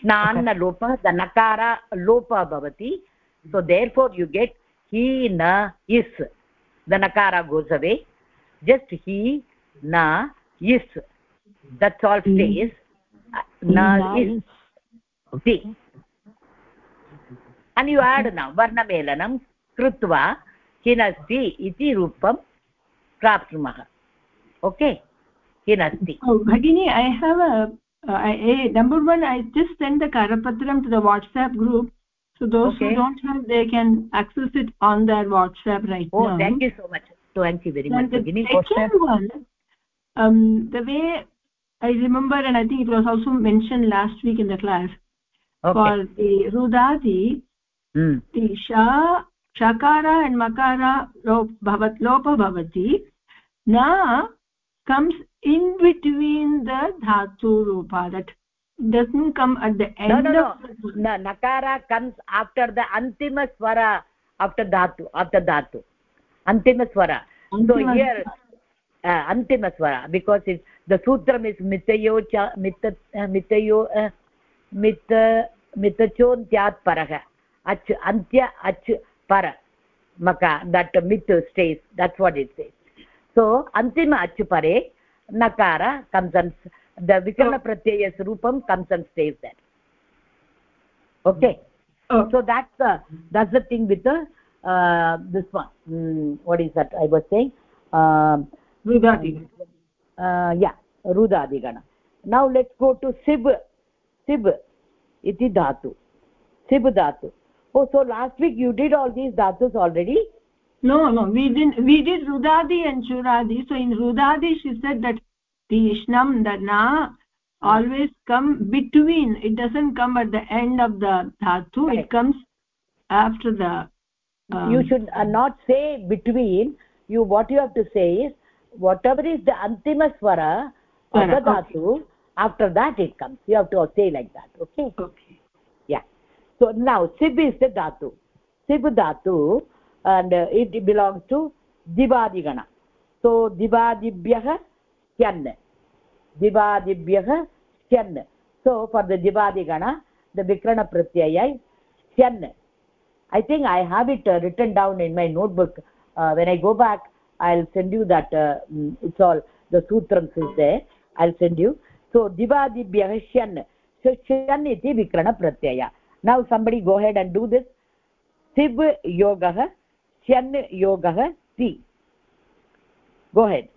Speaker 1: Snana lopa the nakara lopa bhavati. So therefore you get he na is. The nakara goes away. Just he na is. That's all stays na is.
Speaker 6: okay
Speaker 1: see and you add now varnamelanam कृत्वा हिनस्ति इति रूपं प्राप्नुमः okay हिनस्ति
Speaker 2: Oh, Bhagini, I have a, uh, I, a number one. I just sent the Karapatram to the WhatsApp group, so those
Speaker 1: Okay.
Speaker 2: who don't have, they can access it on their WhatsApp right
Speaker 1: oh
Speaker 2: now.
Speaker 1: thank you so much thank you very much
Speaker 2: And the
Speaker 1: Bhagini.
Speaker 2: second one, um, the way I remember, and I think it was also mentioned last week in the class,
Speaker 1: okay
Speaker 2: for the Rudadi,
Speaker 1: hmm.
Speaker 2: Sha, Shakara and Makara bhavat, lopa bhavati, Na comes in between the dhatu rupa that doesn't come at the end
Speaker 1: no no no
Speaker 2: of the
Speaker 1: no nakara comes after the antima swara after dhatu after dhatu antima swara so here uh, antima swara because it's the sutram is mitayo cha mit uh, mitayo uh, mit mitachontyat parah अच् अन्त्य अच् पर मक that मित् stays that's what it stays so अन्तिम अच् परे नकार कम्सन्स् the विकरणप्रत्ययस्य रूपं comes in stays that okay so that's that's thing with this one what is that I was saying yeah रुदादिगण now let's go to सिब् सिब् इति धातु सिब् धातु oh so last week you did all these dhatus already?
Speaker 2: No no we didn't we did rudadi and churadi so in rudadi she said that the ishnam the na always come between. It doesn't come at the end of the dhatu. It comes after the um,
Speaker 1: you should uh, not say between. You what you have to say is whatever is the antima swara of the dhatu after that it comes. You have to say like that okay?
Speaker 2: Okay
Speaker 1: so now sib is the dhatu sib dhatu and uh, it belongs to divadigana so divadibhyah kyan divadibhyah kyan so for the divadigana the vikrana pratyaya is kyan i think i have it uh, written down in my notebook uh, when i go back i'll send you that uh, mm, it's all the sutrams is there i'll send you so divadibhyah shan so shan iti vikrana pratyaya now somebody go ahead and do this sib yogah shan yogah ti go ahead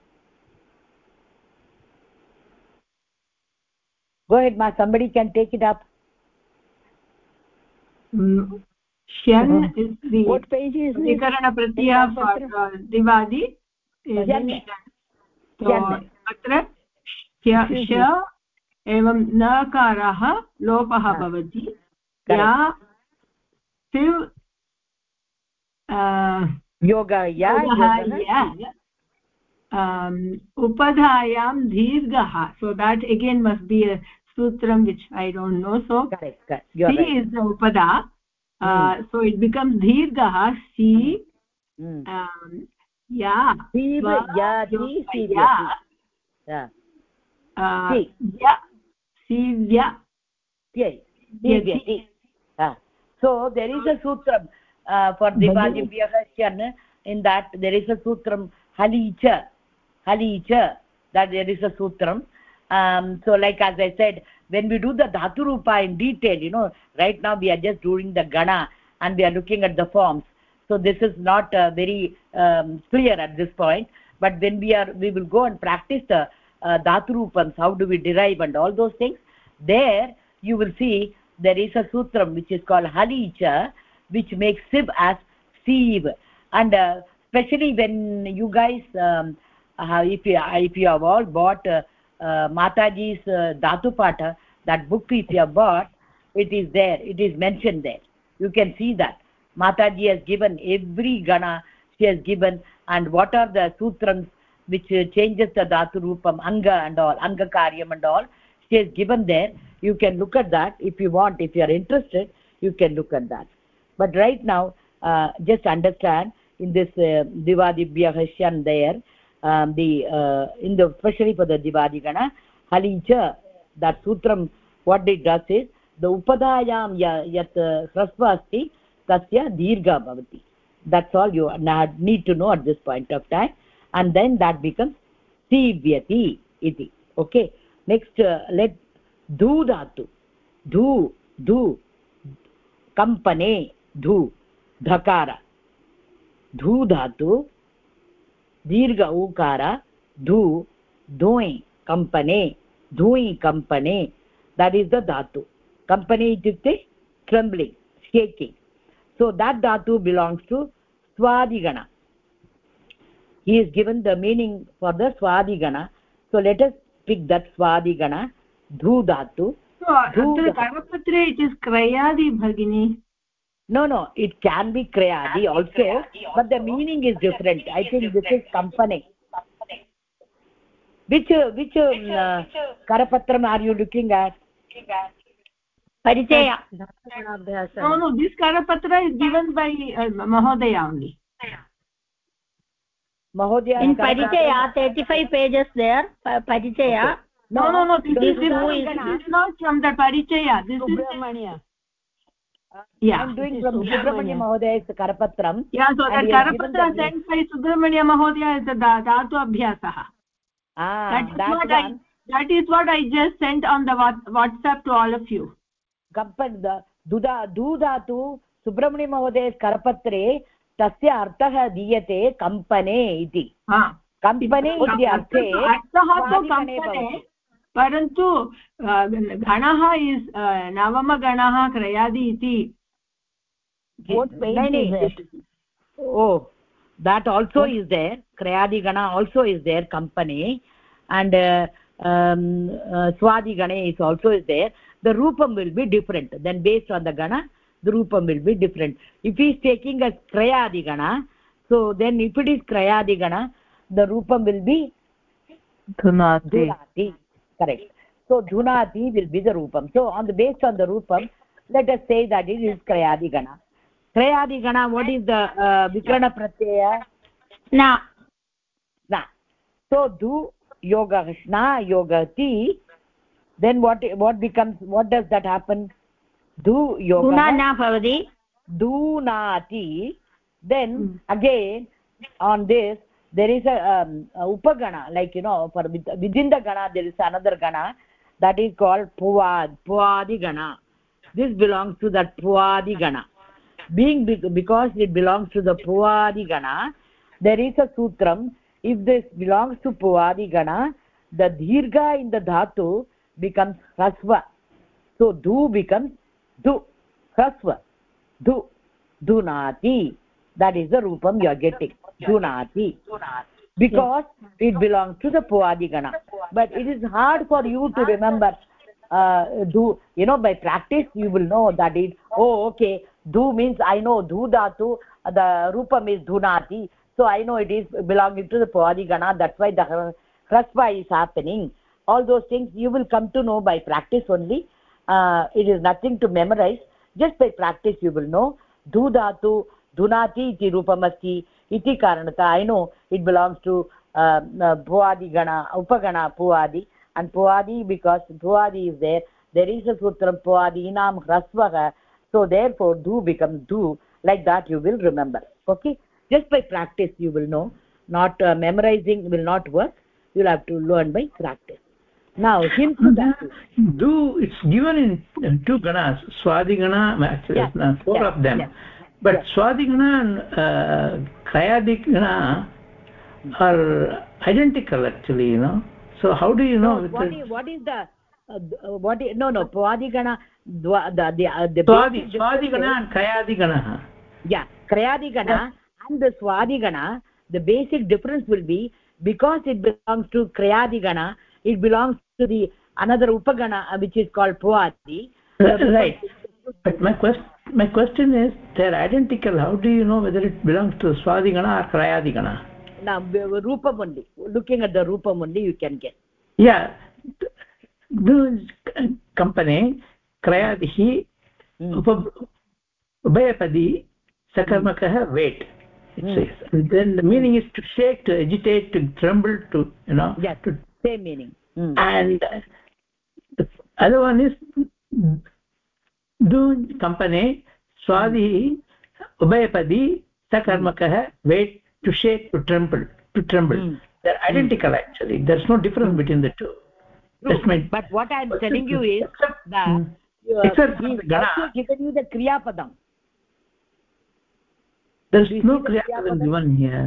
Speaker 1: go ahead ma somebody can take it up
Speaker 2: Mm, shan is the
Speaker 6: what page is this
Speaker 2: vikarana pratyaya for uh, divadi
Speaker 1: Shan.
Speaker 2: so. अत्र श एवं नकारः लोपः भवति. या
Speaker 1: शिव
Speaker 2: उपधायां दीर्घः so that again must be सूत्रं which I don't know so is the
Speaker 1: उपधा
Speaker 2: so it
Speaker 1: become
Speaker 2: दीर्घः
Speaker 1: सी या So there is a sutram uh, for divadibhyah shan in that there is a sutram halicha. Halicha that there is a sutram. Um, so like as i said when we do the dhatu rupa in detail you know right now we are just doing the gana and we are looking at the forms. So this is not uh, very um, clear at this point. But when we are we will go and practice the uh, dhatu rupams how do we derive and all those things there you will see there is a sutram which is called halicha which makes siv as siv. And uh, especially when you guys um, uh, if you if you have all bought uh, uh, mataji's uh, dhatu pata that book if you have bought it is there. It is mentioned there. You can see that. Mataji has given every gana she has given. And what are the sutrams which changes the dhatu rupam anga and all anga karyam and all she has given there you can look at that. If you want if you are interested you can look at that. But right now uh, just understand in this uh, divadibhyah there um, the uh, in the especially for the divadi gana halicha that sutram what it does is the upadayam ya- yat uh, hrasva asti tasya dirgha bhavati. That's all you need to know at this point of time. And then that becomes sivyati iti. Okay next let धू धातु धू धू कम्पने धू धकार धू धातु दीर्घ ऊकार धू धूय् कम्पने धूय् कम्पने दट् इस् द धातु कंपनी इत्युक्ते क्रम्ब्लिङ्ग् शेकिङ्ग् सो दट् धातु belongs to स्वादिगण he is given the meaning for the स्वादिगण so let's पिग्धत्वादिगण
Speaker 2: धू धातु कर्मपत्रे इट् इस् क्रयादि भगिनि।
Speaker 1: No no it can be क्रयादि also but the meaning is different I think this is company which which करपत्रम् are you looking at
Speaker 4: परिचय
Speaker 2: करपत्र is given बै महोदय ओन्ली
Speaker 1: महोदय
Speaker 4: इन् परिचय तर्टि फैव् पेजस् देयर् परिचय
Speaker 2: no no no this
Speaker 1: note परिचय सुब्रह्मण्य महोदय
Speaker 2: दातु अभ्यासः that is what I just sent on the WhatsApp to all of you
Speaker 1: दूधातु Subrahmanya महोदय करपत्रे तस्य अर्थः दीयते कम्पने इति
Speaker 2: हा
Speaker 1: कम्पने इति अर्थे
Speaker 2: तु
Speaker 1: स्वादिगणे
Speaker 2: कम्पने। परन्तु अ, गणः इस् नवमगणः क्रयादि इति
Speaker 1: oh that also is there krayadi gana also is there company and uh, um, uh, swadi gane is also is there the rupam will be different then based on the gana the rupam will be different. If he is taking a krayadi gana so then if it is krayadi gana the rupam will be
Speaker 3: dhunati.
Speaker 1: Dhunati. Correct. So dhunati will be the rupam. So on the based on the rupam let us say that it is krayadi gana krayadi gana what is the uh, vikarana pratyaya?
Speaker 4: Na.
Speaker 1: Na. So du yoga na yogati then what what becomes what does that happen du yoga
Speaker 4: गुणा न भवति
Speaker 1: dunati then again on this there is a, um, a upagana like you know for with- within the gana there is another gana that is called puvad puadi gana this belongs to that puadi gana being be- because it belongs to the puadi gana there is a sutram if this belongs to puadi gana the dirgha in the dhatu becomes hasva so du becomes du hasva du dunati that is the rupam you are getting. dunati because it belongs to the puadi gana but it is hard for you to remember uh, do you know by practice you will know that it oh okay du means i know du dhatu the rupam is dunati so i know it is belonging to the puadi gana that's why the hrasva is happening. All those things you will come to know by practice only uh, it is nothing to memorize. Just by practice you will know. Du dhatu dunati iti rupam asti iti karanata. I know it belongs to uh, uh, puadi gana upagana puadi and puadi because puadi is there there is a sutram puadi inam hrasvaha. So therefore du becomes du like that you will remember. Okay? Just by practice you will know. Not uh, memorizing will not work. You'll have to learn by practice now him to dhatu
Speaker 5: do it's given in two ganas swadigana actually
Speaker 1: Yes,
Speaker 5: uh, four
Speaker 1: yes,
Speaker 5: of them.
Speaker 1: Yes,
Speaker 5: but
Speaker 1: yes.
Speaker 5: swadigana and uh, krayadigana are identical actually you know. So how do you know
Speaker 1: no, what is what is the uh, uh, what is no no puadigana dwa- the the uh, the
Speaker 5: swadi
Speaker 1: basic difference
Speaker 5: swadigana and krayadigana
Speaker 1: yeah krayadigana and the swadigana the basic difference will be because it belongs to krayadigana it belongs to the another upagana uh, which is called poati
Speaker 5: right. But my question my question is they're identical how do you know whether it belongs to swadigana or krayadigana
Speaker 1: now rupam only looking at the rupam only you can get.
Speaker 5: Yeah. The kampane krayadihi
Speaker 1: hmm.
Speaker 5: ubayapadi sakramakaha hmm. wait.
Speaker 1: Hmm.
Speaker 5: Says. then the meaning is to shake to agitate to tremble to you know
Speaker 1: Yeah.
Speaker 5: to
Speaker 1: same meaning Hmm.
Speaker 5: and uh, the other one is do company swadi ubhayapadi sakarmakah wait to shake to tremble to tremble
Speaker 1: Hmm.
Speaker 5: they're identical mm. actually there's no difference between the two my
Speaker 1: but what i am telling you is
Speaker 5: except,
Speaker 1: that
Speaker 5: Hmm.
Speaker 1: uh,
Speaker 5: Except
Speaker 1: he also given you the kriya padam
Speaker 5: there's no kriya Padam? given here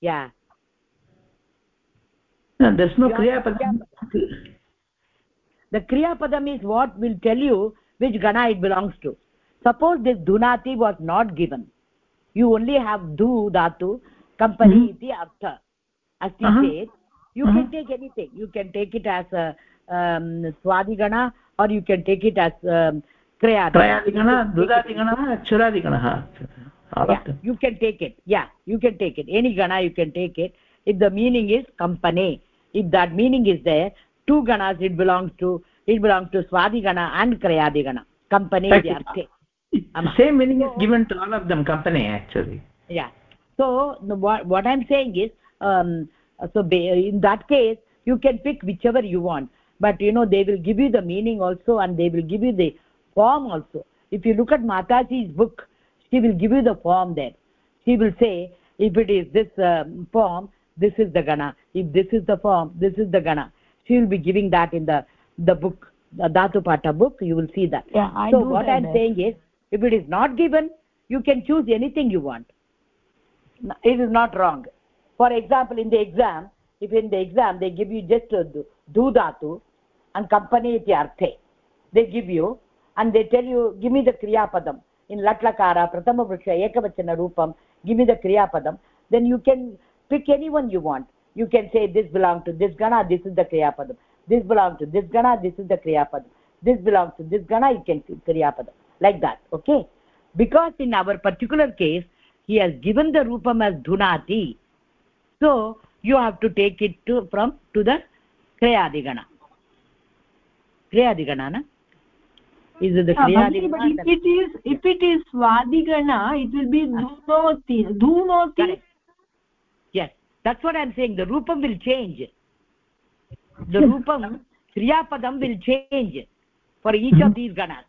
Speaker 1: yeah
Speaker 5: there's no kriyapadam.
Speaker 1: The kriyapadam is what will tell you which gana it belongs to. Suppose this dunati was not given. You only have du dhatu
Speaker 5: kampane.
Speaker 1: iti artha. Asti chet you
Speaker 5: uh -huh.
Speaker 1: can take anything. You can take it as a um, swadigana or you can take it as um,
Speaker 5: क्रयादिगण द्विधादिगणः
Speaker 1: Yeah, you can take it. Yeah you can take it. Any gana you can take it. If the meaning is kampane if that meaning is there two ganas it belongs to it belongs to swadi gana and krayadi gana.
Speaker 5: Kampane
Speaker 1: idyarthe
Speaker 5: same meaning is given to all of them kampane actually.
Speaker 1: Yeah. So what, what i'm saying is um, so in that case you can pick whichever you want. But you know they will give you the meaning also and they will give you the form also. If you look at mataji's book she will give you the form there. She will say if it is this um, form this is the gana if this is the form this is the gana. She will be giving that in the the book the dhatu pata book you will see that.
Speaker 6: Yeah, I
Speaker 1: so what i'm saying is if it is not given you can choose anything you want. It is not wrong. For example in the exam if in the exam they give you just du dhatu and kampane iti arthe they give you and they tell you give me the kriya padam in latlakara prathama vriksha ekavachana roopam give me the kriya padam then you can pick anyone you want you can say this belongs to this gana this is the kriya padam this belongs to this gana this is the kriya padam this belongs to this gana you can kriya padam like that okay? Because in our particular case he has given the roopam as dhunati. So you have to take it to from to the kriyadigana. Kriyadigana na? Is it the
Speaker 2: Yeah, Bhagini, but
Speaker 1: kriyadigana?
Speaker 2: if it is if it is swadigana it will be ah. dhunoti
Speaker 1: dhunoti yes that's what i'm saying. The rupam will change. The [LAUGHS] rupam kriya padam will change for each of these ganas.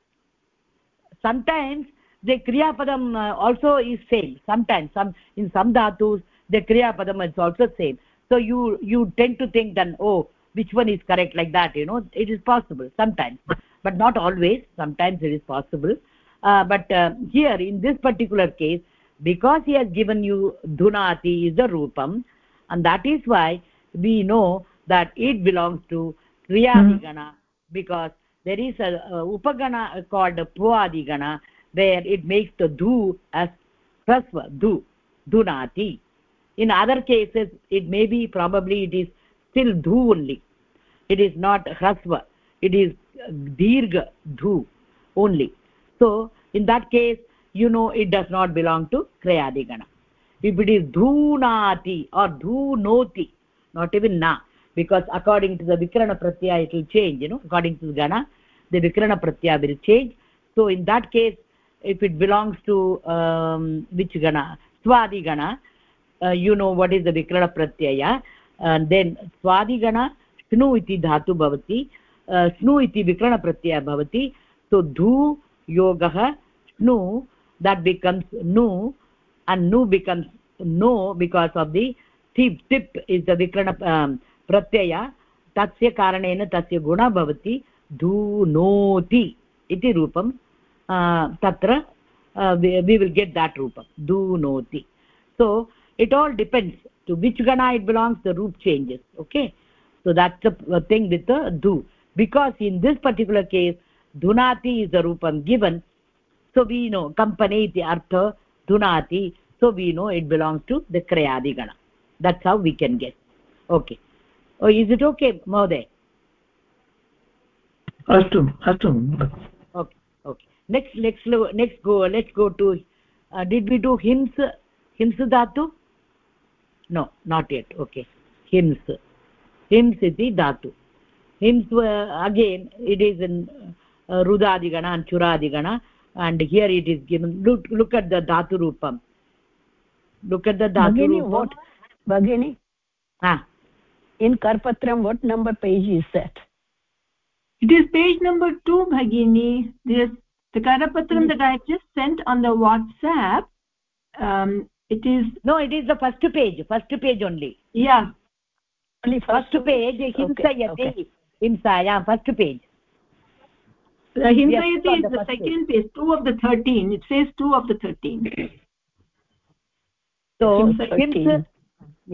Speaker 1: Sometimes the kriya padam uh, also is same. Sometimes some in some dhatus the kriya padam is also same. So you you tend to think then oh which one is correct like that you know? It is possible sometimes. But not always. Sometimes it is possible. Uh, but uh, here in this particular case because he has given you dhunati is the roopam and that is why we know that it belongs to kriyadigana hmm. because there is a, a upagana called puadigana where it makes the dhu as hrasva dhu dhunati. In other cases it may be probably it is still dhu only. It is not hrasva. It is dirgha dhu only. So in that case you know it does not belong to krayadigana is dhunati or dhunoti not even na because according to the vikrana pratyaya it will change you know according to the gana the vikrana pratyaya will change so in that case if it belongs to um, which gana swadi gana uh, you know what is the vikrana pratyaya and then swadi gana स्नु इति धातु भवति स्नु इति विकरणप्रत्ययः भवति so dhu yogah nu that becomes nu and nu becomes no because of the tip tip is the vikrana um, pratyaya तस्य कारणेन तस्य गुणः भवति धूनोति इति रूपं तत्र वि विल् गेट् दाट् रूपं धूनोति so it all depends to which गणा it belongs the रूप् changes okay so that's the thing with the dhu because in this particular case dhunati is the rupam given so we know kampane iti artha dhunati so we know it belongs to the krayadi gana that's how we can guess okay oh is it okay mohoday
Speaker 5: अस्तु अस्तु
Speaker 1: okay okay next next next go let's go to uh, did we do hims hims dhatu no not yet okay hims hims iti dhatu hims uh, again it is in uh, rudadigana and churadigana and here it is given. Look look at the dhatu rupam. Look at the dhatu
Speaker 6: Bhagini,
Speaker 1: rupam.
Speaker 6: what? Bhagini,
Speaker 1: ah
Speaker 6: in karpatram what number page is that?
Speaker 2: It is page number 2 bhagini. This the karapatram that i have just sent on the whatsapp um, it is
Speaker 1: no it is the first page first page only.
Speaker 2: Yeah.
Speaker 6: Only
Speaker 1: first
Speaker 6: two
Speaker 1: page? himsa
Speaker 6: okay,
Speaker 1: yati
Speaker 6: okay.
Speaker 1: himsayam first page
Speaker 2: the himsayati
Speaker 1: on
Speaker 2: is
Speaker 1: the
Speaker 2: the second page 2 of the 13 it says 2 of the 13
Speaker 1: so
Speaker 6: Hims
Speaker 1: hims
Speaker 6: 13.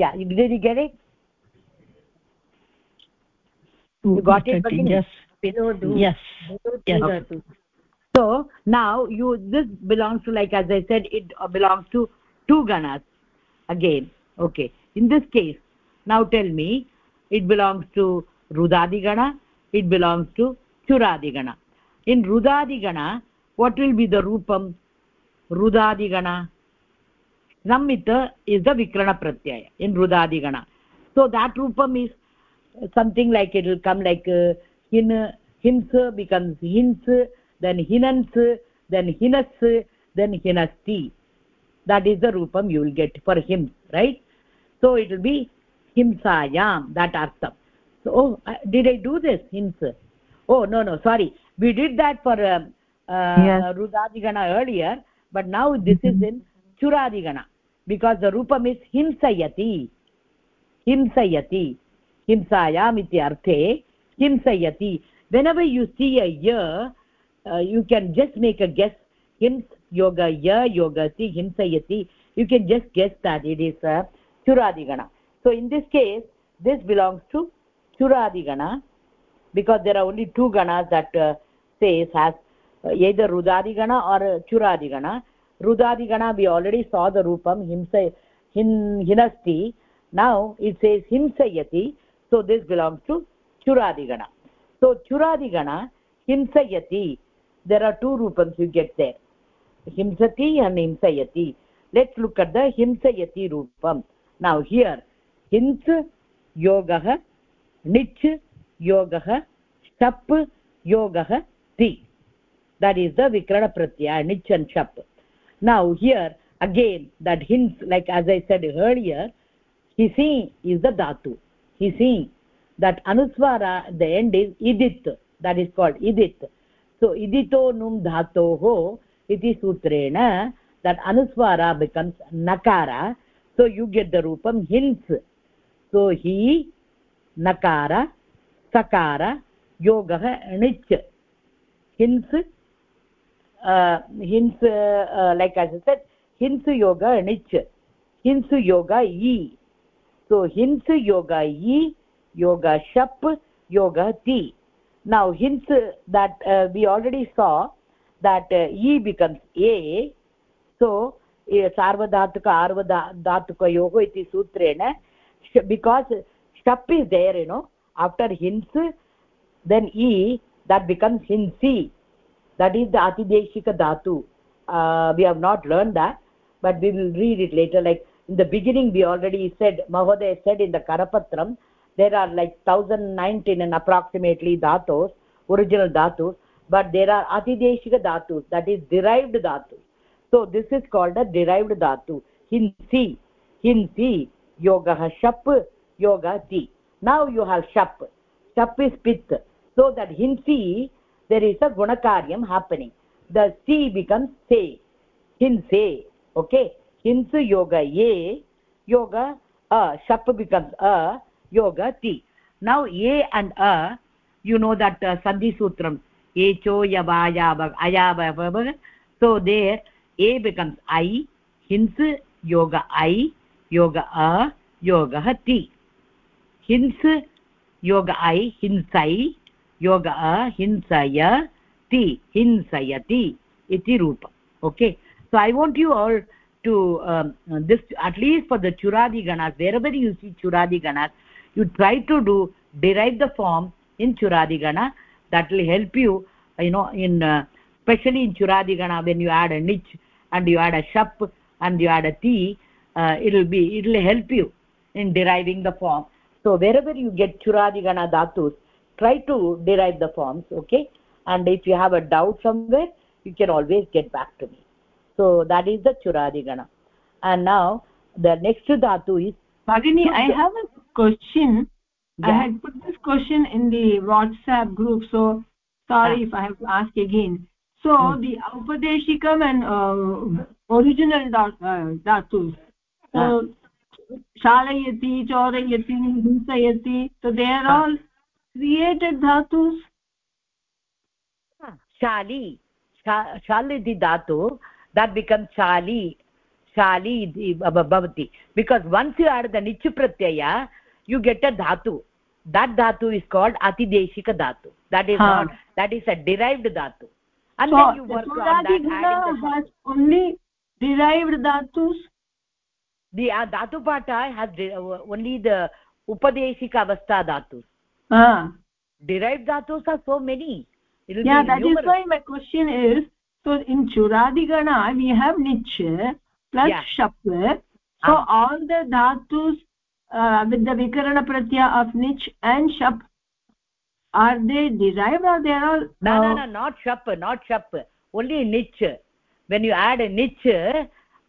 Speaker 1: yeah you- did you get it? You got it Bhagini?
Speaker 6: yes. Yes yes.
Speaker 1: Okay. so now you this belongs to like as i said it uh, belongs to two ganas again. Okay. In this case now tell me it belongs to rudadi gana it belongs to churadi gana in rudadi gana what will be the rupam? Rudadi gana namita is the vikrana pratyaya in rudadi gana so that rupam is something like it will come like uh, hin becomes hins then hinans then hinas then hinasti. That is the rupam you will get for him right? So it will be himsayam that artham. So oh uh, did i do this hims oh no no sorry we did that for uh, uh,
Speaker 3: Yes.
Speaker 1: rudadigana earlier but now this is in churadigana because the rupam is himsayati. Himsayati. Himsayam iti arthe himsayati. Whenever you see a year uh, you can just make a guess. Hims yoga ya yogati himsayati. You can just guess that it is a churadigana so in this case this belongs to churadigana because there are only two ganas that uh, says has uh, either rudadigana or uh, churadigana rudadigana we already saw the rupam himsa hin hinasti. Now it says himsayati. So this belongs to churadi churadigana so churadi churadigana himsayati. There are two rupams you get there. Himsati and himsayati. Let's look at the himsayati rupam. Now here hins yogah nich योगः, शप्, योगः, ति। That is the विक्रणप्रत्यय णिच् and शप् now here again that हिन्स् like as I said earlier हि सी is the धातु हि सी दट् अनुस्वार द एण्ड् इस् इदित् दट् इस् काल्ड् इदित् सो इदितो नुम् धातोः इति सूत्रेण दट् अनुस्वार बिकम्स् नकार सो युग्यद्धरूपं हिन्स् सो ही नकार सकार योगः णिच्। हिंस् हिंस् लैक् ऐ सेट् योग णिच्। हिंस् योग इ सो हिंस् योग इ योग शप्, योग ति। Now हिंस् that we already saw that इ बिकम्स् ए सो सार्वधातुक आर्वधा धातुकयोः इति सूत्रेण बिकास् शप् is there you after hins then e that becomes hinsi. That is the atideshika dhatu. Uh, we have not learned that but we will read it later. Like in the beginning we already said mahoday said in the karapatram there are like 1019 and approximately dhatus original dhatus but there are atideshika dhatus that is derived dhatus. So this is called a derived dhatu. Hinsi. Hinsi yogah shap yoga now you have shap shap is pit so that in hinsi there is a gunakaryam happening the c becomes se hinse okay hins yoga ye yoga a shap becomes a yoga ti now a and a you know that uh, sandhi sutram echo yavaya ayava so there a becomes i hins yoga i yoga a yoga ti hins yoga i hinsai yoga a hinsaya ti hinsayati iti rupa. Okay? So i want you all to um, this at least for the churadi ganas wherever you see churadi ganas you try to do derive the form in churadi gana. That will help you you know in uh, especially in churadi gana when you add a nich and you add a shap and you add a ti uh, it will be it will help you in deriving the form so wherever you get churadi gana dhatus try to derive the forms okay and if you have a doubt somewhere you can always get back to me so that is the churadi gana and now the next dhatu is
Speaker 2: Bhagini, I have a question. I had put this question in the WhatsApp group, so sorry
Speaker 1: Ah.
Speaker 2: if I have to ask again. So
Speaker 1: Hmm.
Speaker 2: the Upadeshikam and uh, original dhat- uh, dhatus. So शालयति चोरयति हिंसयति। So they are all created
Speaker 1: धातु शाली शाल धातु that become शाली शाली इति भवति। Because once you are the निच् प्रत्यय यु गेट् अ धातु। दट् धातु इस् काल्ड् अतिदेशिक धातु। That is not that is a derived धातु।
Speaker 2: अन्ली
Speaker 1: डिरैव्ड् धातु
Speaker 2: the
Speaker 1: uh, dhatu pata has uh, only the upadeshika avastha dhatu
Speaker 2: Ah.
Speaker 1: derived dhatus are so many it will
Speaker 2: yeah that is why my question is so in churadigana we have nich plus
Speaker 1: Yeah.
Speaker 2: shap so
Speaker 1: Ah.
Speaker 2: all the dhatus uh, with the vikarana pratyaya of nich and shap are they derived or they are all
Speaker 1: no no
Speaker 2: uh,
Speaker 1: no not shap not shap only niche when you add a niche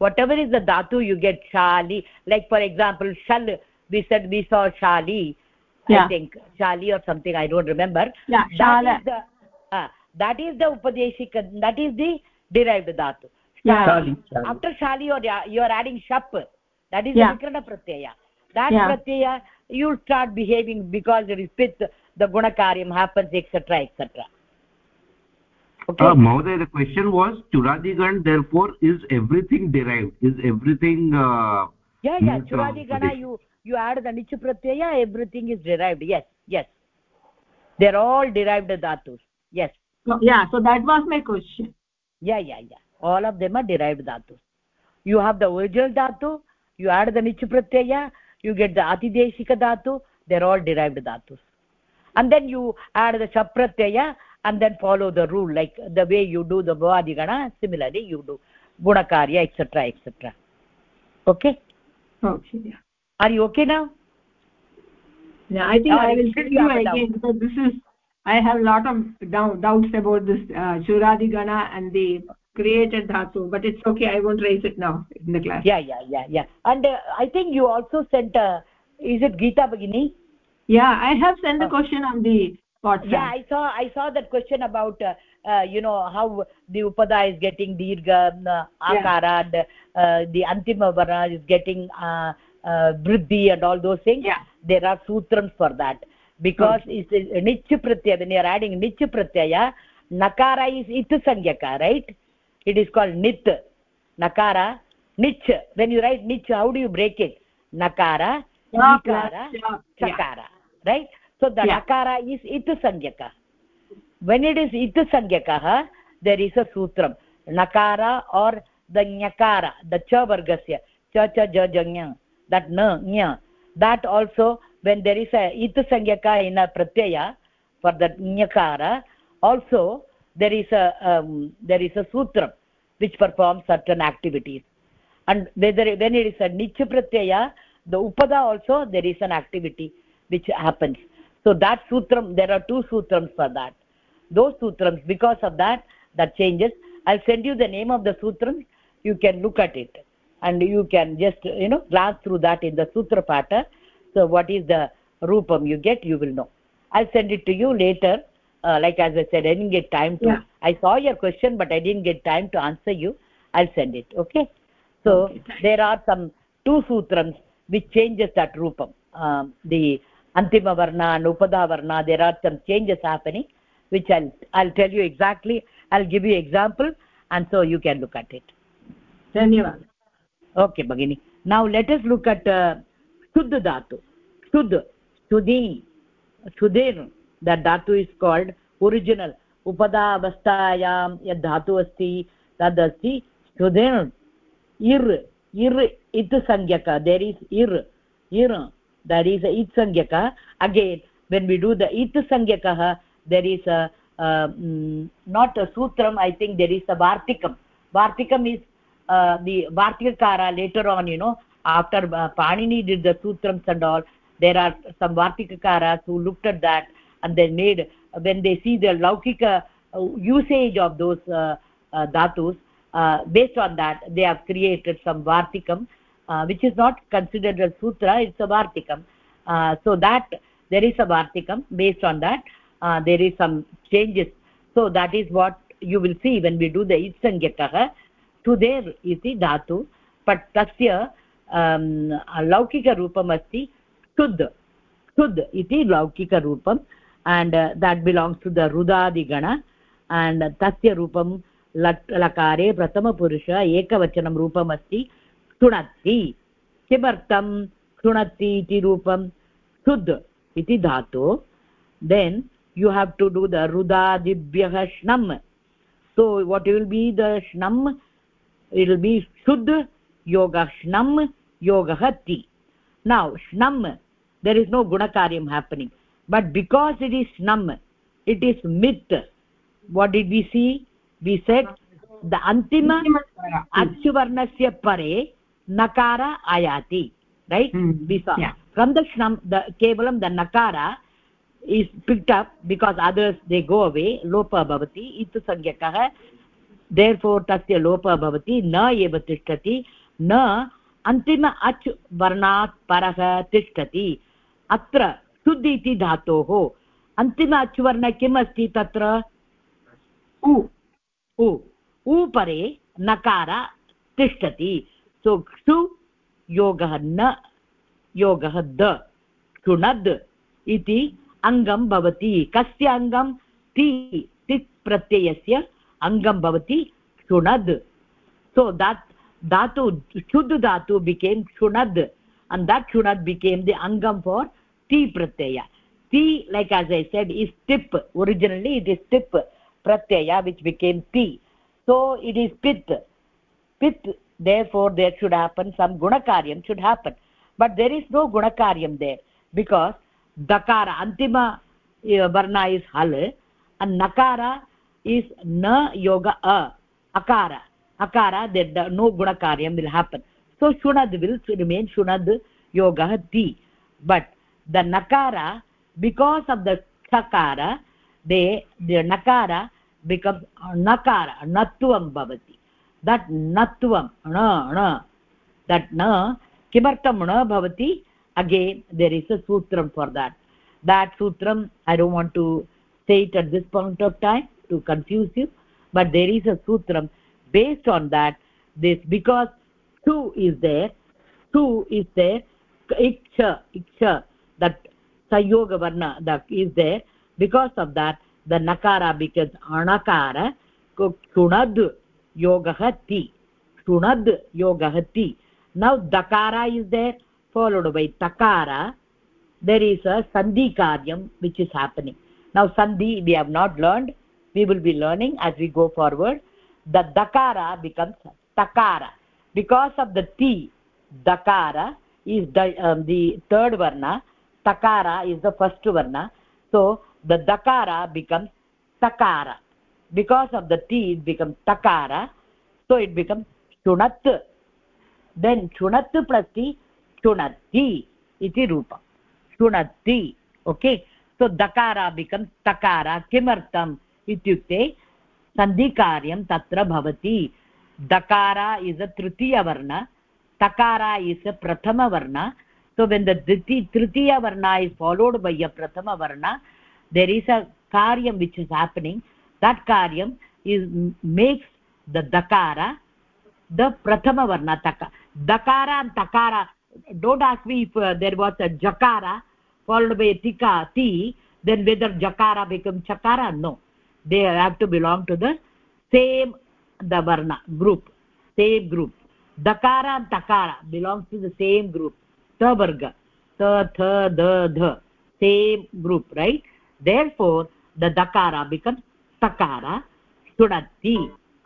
Speaker 1: whatever is the dhatu you get shali like for example shal we said we saw shali
Speaker 2: Yeah.
Speaker 1: i think shali or something i don't remember
Speaker 2: yeah
Speaker 1: that
Speaker 2: shala
Speaker 1: is the uh, that is the upadeshika that is the derived dhatu
Speaker 2: Yeah.
Speaker 5: Shali, shali.
Speaker 1: after shali or you are adding shap that is
Speaker 2: Yeah.
Speaker 1: the vikarana pratyaya that
Speaker 2: Yeah.
Speaker 1: pratyaya you start behaving because it is with the gunakaryam happens etc etc okay.
Speaker 8: Uh, Mahoday, the question was Churadigan, therefore, is everything derived? Is everything... Uh,
Speaker 1: yeah yeah
Speaker 8: moved from
Speaker 1: churadi gana you you add the nichu pratyaya everything is derived. Yes yes. They're all derived dhatus. Yes.
Speaker 2: So, yeah so that was my question.
Speaker 1: Yeah yeah yeah. All of them are derived dhatus. You have the original dhatu you add the nichu pratyaya you get the atideshika dhatu they're all derived dhatus. And then you add the shapratyaya and then follow the rule like the way you do the bhavadigana similarly you do. Gunakarya etc etc okay?
Speaker 2: Okay yeah.
Speaker 1: Are you okay now?
Speaker 2: Yeah i think i will send
Speaker 1: you
Speaker 2: you
Speaker 1: have a doubt?
Speaker 2: again because this is i have a lot of doubt, doubts about this uh, churadi gana and the created dhatu but it's okay i won't raise it now in the class.
Speaker 1: Yeah yeah yeah yeah. And uh, i think you also sent uh, is it geeta bhagini
Speaker 2: yeah i have sent the
Speaker 1: Oh.
Speaker 2: question on the whatsapp
Speaker 1: yeah i saw i saw that question about uh, uh, you know how the upadha is getting dirgha uh, akara and uh, the antima varna is getting uh, uh, vriddhi and all those things.
Speaker 2: Yeah.
Speaker 1: there are sutrams for that. Because it's a nich pratyaya when you are adding nich pratyaya nakara is it sangyaka right? It is called nit nakara nich when you write nich how do you break it? Nakara
Speaker 2: Yeah,
Speaker 1: ikara
Speaker 2: plus, yeah, yeah.
Speaker 1: chakara. Right so the nakara is it sangyaka when it is it sangyakah there is a sutram nakara or the nyakara the cha vargasya cha cha ja janya that na nya that also when there is a it sangyaka in a pratyaya for the nyakara also there is a um, there is a sutram which performs certain activities and whether when it is a nicha pratyaya the upada also there is an activity which happens so that sutram there are two sutrams for that. Those sutrams because of that that changes. I'll send you the name of the sutrams you can look at it. And you can just you know glance through that in the sutra patha so what is the rupam you get you will know. I'll send it to you later. Uh, like as i said i didn't get time to
Speaker 2: Yeah.
Speaker 1: i saw your question but i didn't get time to answer you. I'll send it okay? So
Speaker 2: Okay,
Speaker 1: there are some two sutrams which changes that rupam. Um, the antima varna and upadha varna there are some changes happening which i'll i'll tell you exactly i'll give you example and so you can look at it.
Speaker 2: dhanyawad
Speaker 1: okay bhagini now let us look at uh, shuddha dhatu. Shuddh shuddhi shuddhin that dhatu is called original. Upada avasthayam yad dhatu asti tad asti shuddhin ir ir it sangyaka. There is ir. Ir there is a it sangyaka. Again when we do the it sangyakah there is a uh, mm, not a sutram i think there is a vartikam. Vartikam is uh, the vartikakara later on you know after uh, panini did the sutrams and all there are some vartikakaras who looked at that and they made when they see the laukika uh, usage of those uh, uh, dhatus uh, based on that they have created some vartikam which is not considered a sutra it's a vartikam uh, so that there is a vartikam based on that uh, there is some changes so that is what you will see when we do the itsangyakah सुधेर् इति धातु but तस्य लौकिकरूपम् अस्ति क्षुद् क्षुद् इति लौकिकरूपम् and uh, that belongs to the rudadigana and tasya rupam लकारे प्रथमपुरुष एकवचनं रूपम् अस्ति शृणति। किमर्थं शृणति इति रूपं? शुद् इति धातु। Then you have to do the रुदादिभ्यः श्नम्। So what will be the श्नम्? इल् B शुद् योगश्नम् योगः ति। नौ श्नम् देर् इस् नो गुणकार्यं happening but because it is श्नम् it is मित् what did we see we set the अन्तिम अच्युवर्णस्य परे nakara ayati right
Speaker 2: Hmm.
Speaker 1: we saw
Speaker 2: Yeah.
Speaker 1: from the shnam the kevalam the nakara is picked up because others they go away lopa bhavati itu sangyakah therefore tasya lopa bhavati na eva tishtati na अन्तिम अच् वर्णात् परः तिष्ठति अत्र शुद्ध इति धातोः अन्तिम अच् वर्ण किम् अस्ति तत्र उ उ उ परे नकार तिष्ठति सो क्सु योगः न योगः द क्षुणद् इति अङ्गं भवति कस्य अङ्गं ति तिक् प्रत्ययस्य अङ्गं भवति क्षुणद् सो दात् धातु क्षुद् धातु बिकेम् क्षुणद् अण्ड् दट् क्षुणद् बिकेम् दि अङ्गम् फार् ति प्रत्यय ति like as I said is टिप् ओरिजिनलि इट् इस् टिप् प्रत्यय विच् बिकेम् ति सो इट् इस् पित् पित् therefore there should happen some gunakaryam should happen. But there is no gunakaryam there because dakara antima eh, varna is hal and nakara is na yoga a akara. Akara that no gunakaryam will happen. So shunad will remain shunad yoga ti but the nakara because of the chakara they the nakara becomes nakara natvam bhavati that नत्वं न that न किमर्थं न भवति again there is a सूत्रं for that that सूत्रम् I don't want to set at this point of time to confuse you but there is a सूत्रं based on that this because to is there to is there इच्छ इच्छ that संयोगवर्ण that is there because of that the नकार because अणकार योगः ति। शृणद् योगः ति। नौ दकार इस् देर् फालोड् बै तकार देर् इस् अ सन्धि विच् इस् हेपनिङ्ग् नौ सन्धि we have not learned we will be learning as we go forward the दकार becomes तकार बिकास् आफ् द ति दकार इस् दि थर्ड् वर्ण तकार is the first वर्ण so the दकार becomes तकार because of the t it becomes takara so it becomes shunat then shunat plus t shunati iti rupa shunati okay so dakara becomes takara kimartam ityukte सन्धिकार्यं तत्र भवति दकारा is a तृतीयवर्ण takara is a prathama varna so when the tritiya varna is followed by a prathama varna there is a karyam which is happening that karyam is makes the dakara the prathama varna taka dakara and takara don't ask me if uh, there was a jakara followed by tika ti then whether jakara becomes chakara no. They have to belong to the same the varna group same group. Dakara and takara belongs to the same group. Ta varga ta tha da dha same group right? Therefore the dakara becomes takara sudati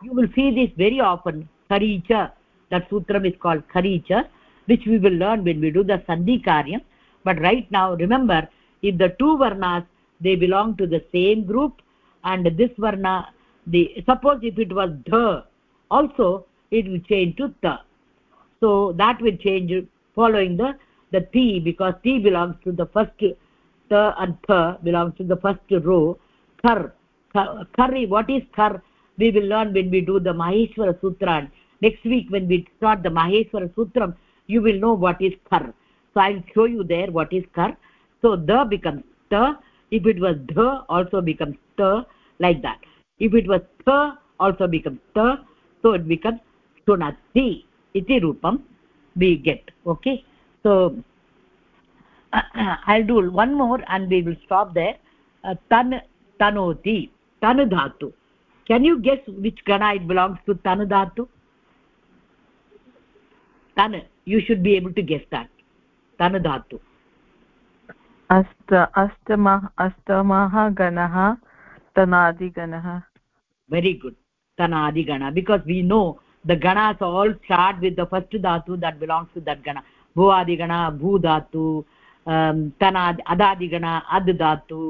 Speaker 1: you will see this very often kharicha. That sutram is called kharicha which we will learn when we do the sandhi karyam. But right now remember if the two varnas they belong to the same group and this varna the suppose if it was dha also it will change to ta so that will change following the the t because t belongs to the first ta and tha belongs to the first row khar khari what is khar we will learn when we do the maheshwara sutra next week when we start the maheshwara sutram you will know what is khar so i'll show you there what is khar so the becomes ta if it was dha also becomes ta like that. If it was tha also becomes ta so it becomes sunati iti rupam we get okay? So [CLEARS THROAT] i'll do one more and we will stop there. Uh, tan tanoti tan dhatu can you guess which gana it belongs to tan dhatu tan you should be able to guess that tan dhatu
Speaker 3: अस्त अष्टमः अष्टमः गणः तनादिगणः
Speaker 1: very good tanadigana because we know the ganas all start with the first dhatu that belongs to that gana bhuadigana bhu dhatu um, tanad adadigana ad dhatu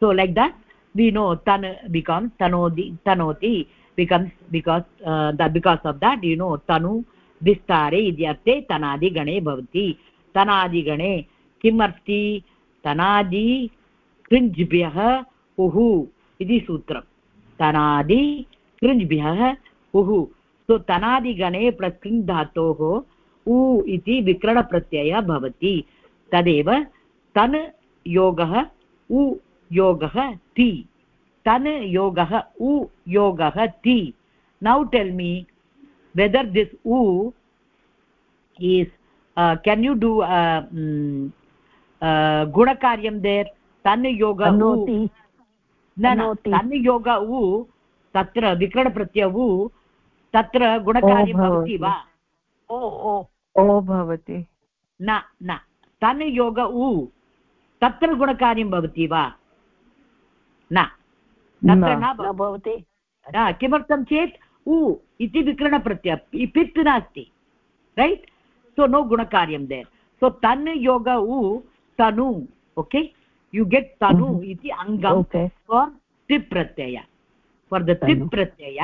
Speaker 1: so like that we know tan becomes tanodi tanoti becomes because uh, that because of that you know tanu vistare idyarte tanadigane bhavati tanadigane किम् अस्ति तनादि कृञ्ज्भ्यः उः इति सूत्रं तनादि कृञ्ज्भ्यः उः सो तनादिगणे plus कृञ् धातोः उ इति विकरणप्रत्ययः भवति तदेव तन् योगः उ योगः ति। तन् योगः उ योगः ति। Now tell me whether this u is uh, can you do uh, mm, uh, gunakaryam there? tan yoga u
Speaker 6: Anoti.
Speaker 1: न न
Speaker 6: Anoti.
Speaker 1: तन् योग उ तत्र विकरणप्रत्यय उ तत्र गुणकार्यं भवति वा?
Speaker 6: ओ ओ।
Speaker 3: ओ भवति.
Speaker 1: न न। तन् योग उ तत्र गुणकार्यं भवति वा? न। तत्र
Speaker 3: न
Speaker 1: भवति। किमर्थं चेत् उ इति विक्रणप्रत्य पित् नास्ति रैट्? सो नो गुणकार्यं देर् सो तन् योग उ तनु ओके? यु गेट् तनु इति अङ्गम् फार् तिप्
Speaker 6: प्रत्यय
Speaker 1: for the Pratyaya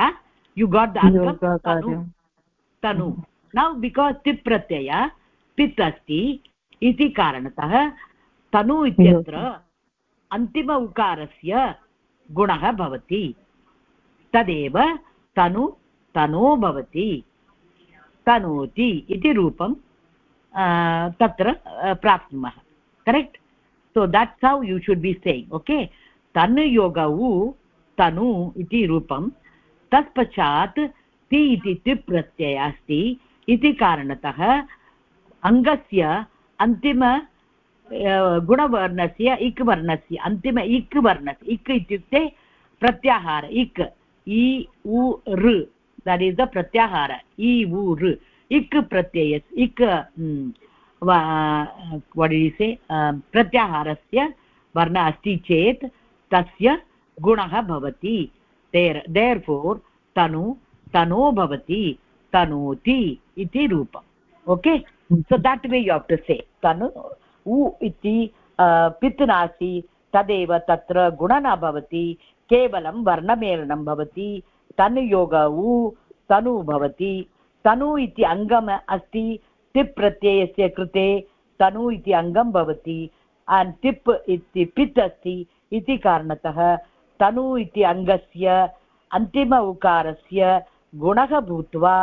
Speaker 1: you गाट् the
Speaker 3: अङ्गं
Speaker 1: तनु नौ बिकास् तिप् प्रत्यय पित् अस्ति इति कारणतः तनु इत्यत्र अन्तिम उकारस्य गुणः भवति। तदेव तनु, तनो भवति। तनोति इति रूपं तत्र प्राप्नुमः। Correct? How you should be saying, okay? tan yoga u tanu iti rupam तत्पश्चात् ति इति तिप् प्रत्ययः अस्ति। इति कारणतः, अङ्गस्य अन्तिम गुणवर्णस्य इक् वर्णस्य अन्तिम इक् वर्णस्य इक् इत्युक्ते प्रत्याहार इक् इ उ ऋ दट् इस् द प्रत्याहार इ उ ऋ इक् प्रत्यय इक् वडिसे प्रत्याहारस्य वर्ण अस्ति चेत् तस्य गुणः भवति देर् देर् फोर् तनु तनो भवति तनोति इति रूपम् okay so that way you have to say तनु उ इति पित् नास्ति तदेव तत्र गुण न भवति, केवलं वर्णमेलनं भवति, तनुयोग उ, तनु भवति, तनु इति अङ्गम् अस्ति टिप् प्रत्ययस्य कृते तनु इति अङ्गं भवति टिप् इति पित् अस्ति इति कारणतः तनु इति अङ्गस्य अन्तिम उकारस्य गुणः भूत्वा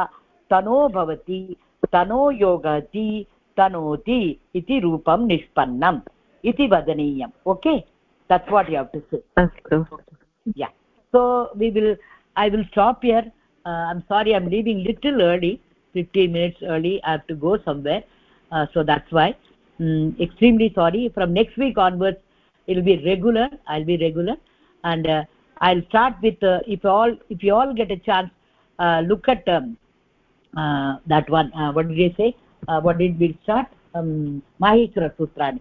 Speaker 1: तनो भवति, तनो योगति तनोति इति रूपं निष्पन्नम् इति वदनीयम् okay that's what you have to say
Speaker 3: अस्तु
Speaker 1: yeah so we will i will stop here uh, i'm sorry i'm leaving little early 15 minutes early i have to go somewhere uh, so that's why mm, extremely sorry from next week onwards it will be regular i'll be regular and uh, i'll start with uh, if you all if you all get a chance uh, look at um, uh, that one uh, what did you say uh, what did we start um, maheshwara sutrani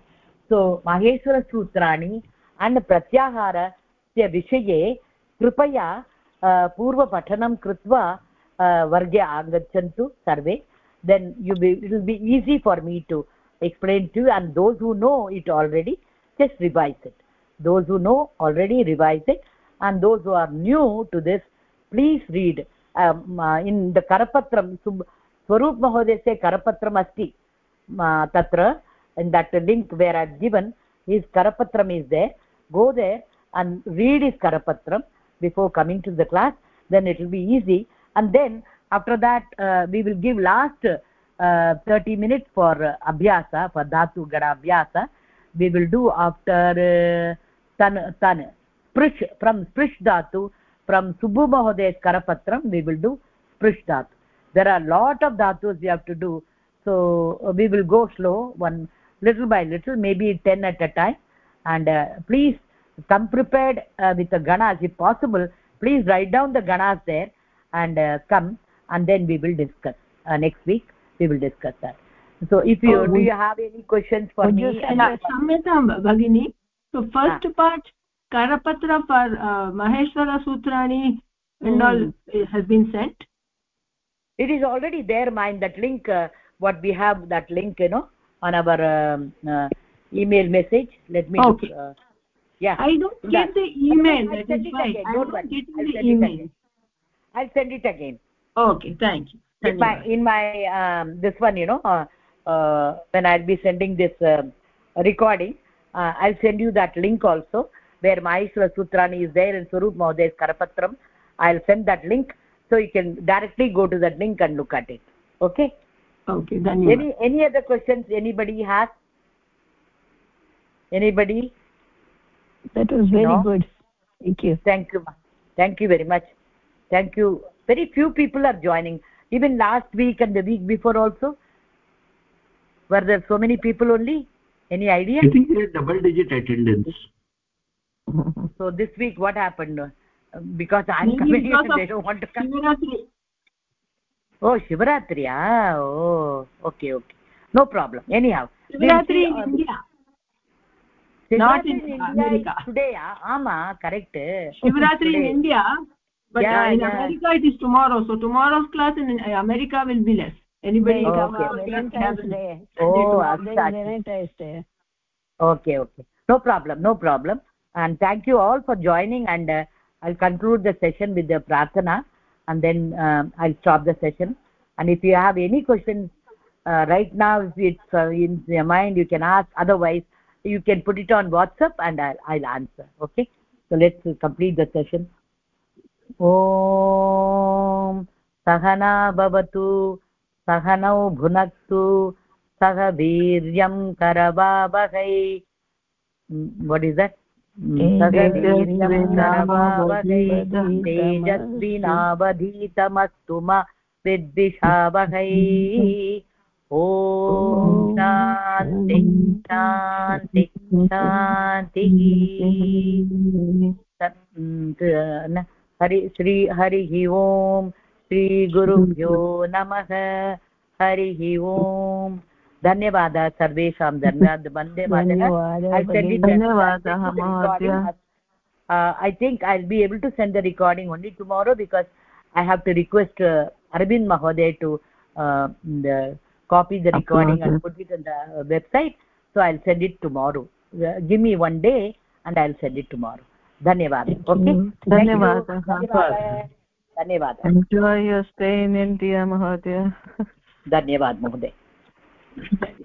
Speaker 1: so maheshwara sutrani and प्रत्याहारस्य विषये कृपया अ, पूर्वपठनं कृत्वा अ, वर्गे आगच्छन्तु सर्वे then you be, it will be easy for me to explain to you and those who know it already just revise it those who know already revise it and those who are new to this please read um, uh, in the karapatram Swarup महोदयस्य करपत्रम् अस्ति तत्र in that link where are given his करपत्रम् is they go there and read his करपत्रं before coming to the class then it will be easy and then after that we will give last thirty minutes for अभ्यास for धातु गण अभ्यास वि will do after तन् तन् स्पृश् from स्पृश् दातु from सुबु महोदय करपत्रं we will do स्पृश् दातु there are a lot of dhatus you have to do. So uh, we will go slow one little by little maybe 10 at a time. And uh, please come prepared uh, with the ganas if possible. Please write down the ganas there and uh, come and then we will discuss. Uh, next week we will discuss that. So if you
Speaker 6: oh,
Speaker 1: do you have any questions for me
Speaker 2: samyata bhagini? So first ah. part karapatra for uh, maheshwara sutrani and hmm. all has been sent
Speaker 1: it is already there mind that link uh, what we have that link you know on our um, uh, email message. Let me
Speaker 2: Okay.
Speaker 1: look, uh, yeah.
Speaker 2: I don't get the email. That
Speaker 1: send
Speaker 2: is
Speaker 1: it
Speaker 2: why i'm
Speaker 1: don't worry.
Speaker 2: getting
Speaker 1: I'll
Speaker 2: the email.
Speaker 1: i'll send it again.
Speaker 2: Okay thank you.
Speaker 1: In my in my um, this one you know uh, uh, when i'll be sending this um recording uh, i'll send you that link also where maheshwara sutrani is there and swarup mahoday's karapatram. I'll send that link so you can directly go to that link and look at it. Okay?
Speaker 2: Okay dhanyawad
Speaker 1: any any other questions anybody has? Anybody?
Speaker 6: That was very
Speaker 1: No.
Speaker 6: good. Thank you.
Speaker 1: Thank you thank you very much. Thank you. Very few people are joining. Even last week and the week before also were there so many people only? Any idea?
Speaker 8: I think there is double digit attendance.
Speaker 1: So this week what happened because i'm
Speaker 2: Maybe
Speaker 1: coming
Speaker 2: because of
Speaker 1: they don't want to come.
Speaker 2: Shivaratri.
Speaker 1: Oh shivaratri ah oh okay okay. No problem. Anyhow we'll
Speaker 2: shivaratri
Speaker 1: see,
Speaker 2: in
Speaker 1: uh,
Speaker 2: india.
Speaker 1: Shivaratri
Speaker 2: not in
Speaker 1: India
Speaker 2: America.
Speaker 1: is today ah ama correct.
Speaker 2: Shivaratri in india but
Speaker 1: Yeah,
Speaker 2: uh, in
Speaker 1: yeah.
Speaker 2: america it is tomorrow. So tomorrow's class in uh, america will be less. Anybody
Speaker 1: Oh,
Speaker 2: come
Speaker 1: okay.
Speaker 2: to class,
Speaker 6: valentine's
Speaker 2: have it.
Speaker 6: day
Speaker 1: oh
Speaker 6: There
Speaker 1: acha,
Speaker 6: is
Speaker 1: acha.
Speaker 6: valentine's day.
Speaker 1: Okay okay. No problem no problem. And thank you all for joining and uh, i'll conclude the session with the prarthana and then um, i'll stop the session and if you have any questions uh, right now if it's uh, in your mind you can ask otherwise you can put it on whatsapp and i'll, I'll answer okay so let's uh, complete the session ॐ सहना भवतु सहनौ भुनक्तु सह वीर्यं करवावहै what is that तेजस्विनावधीतमस्तु मा विद्विषावहै। ॐ शान्ति शान्ति शान्तिः। हरि श्री हरिः ओम्। श्रीगुरुभ्यो नमः। हरिः ओम्। [LAUGHS] धन्यवादः सर्वेषां धन्यवादः वंदे
Speaker 3: धन्यवादः
Speaker 1: I think I be able to send the recording only tomorrow because I have to request Arvind महोदय to copy the recording and put it on the uh, website. So i'll send it tomorrow. Uh, give me one day and i'll send it tomorrow. Okay
Speaker 3: धन्यवाद
Speaker 1: धन्यवाद
Speaker 3: enjoy धन्यवाद महोदय
Speaker 1: Thank [LAUGHS] you.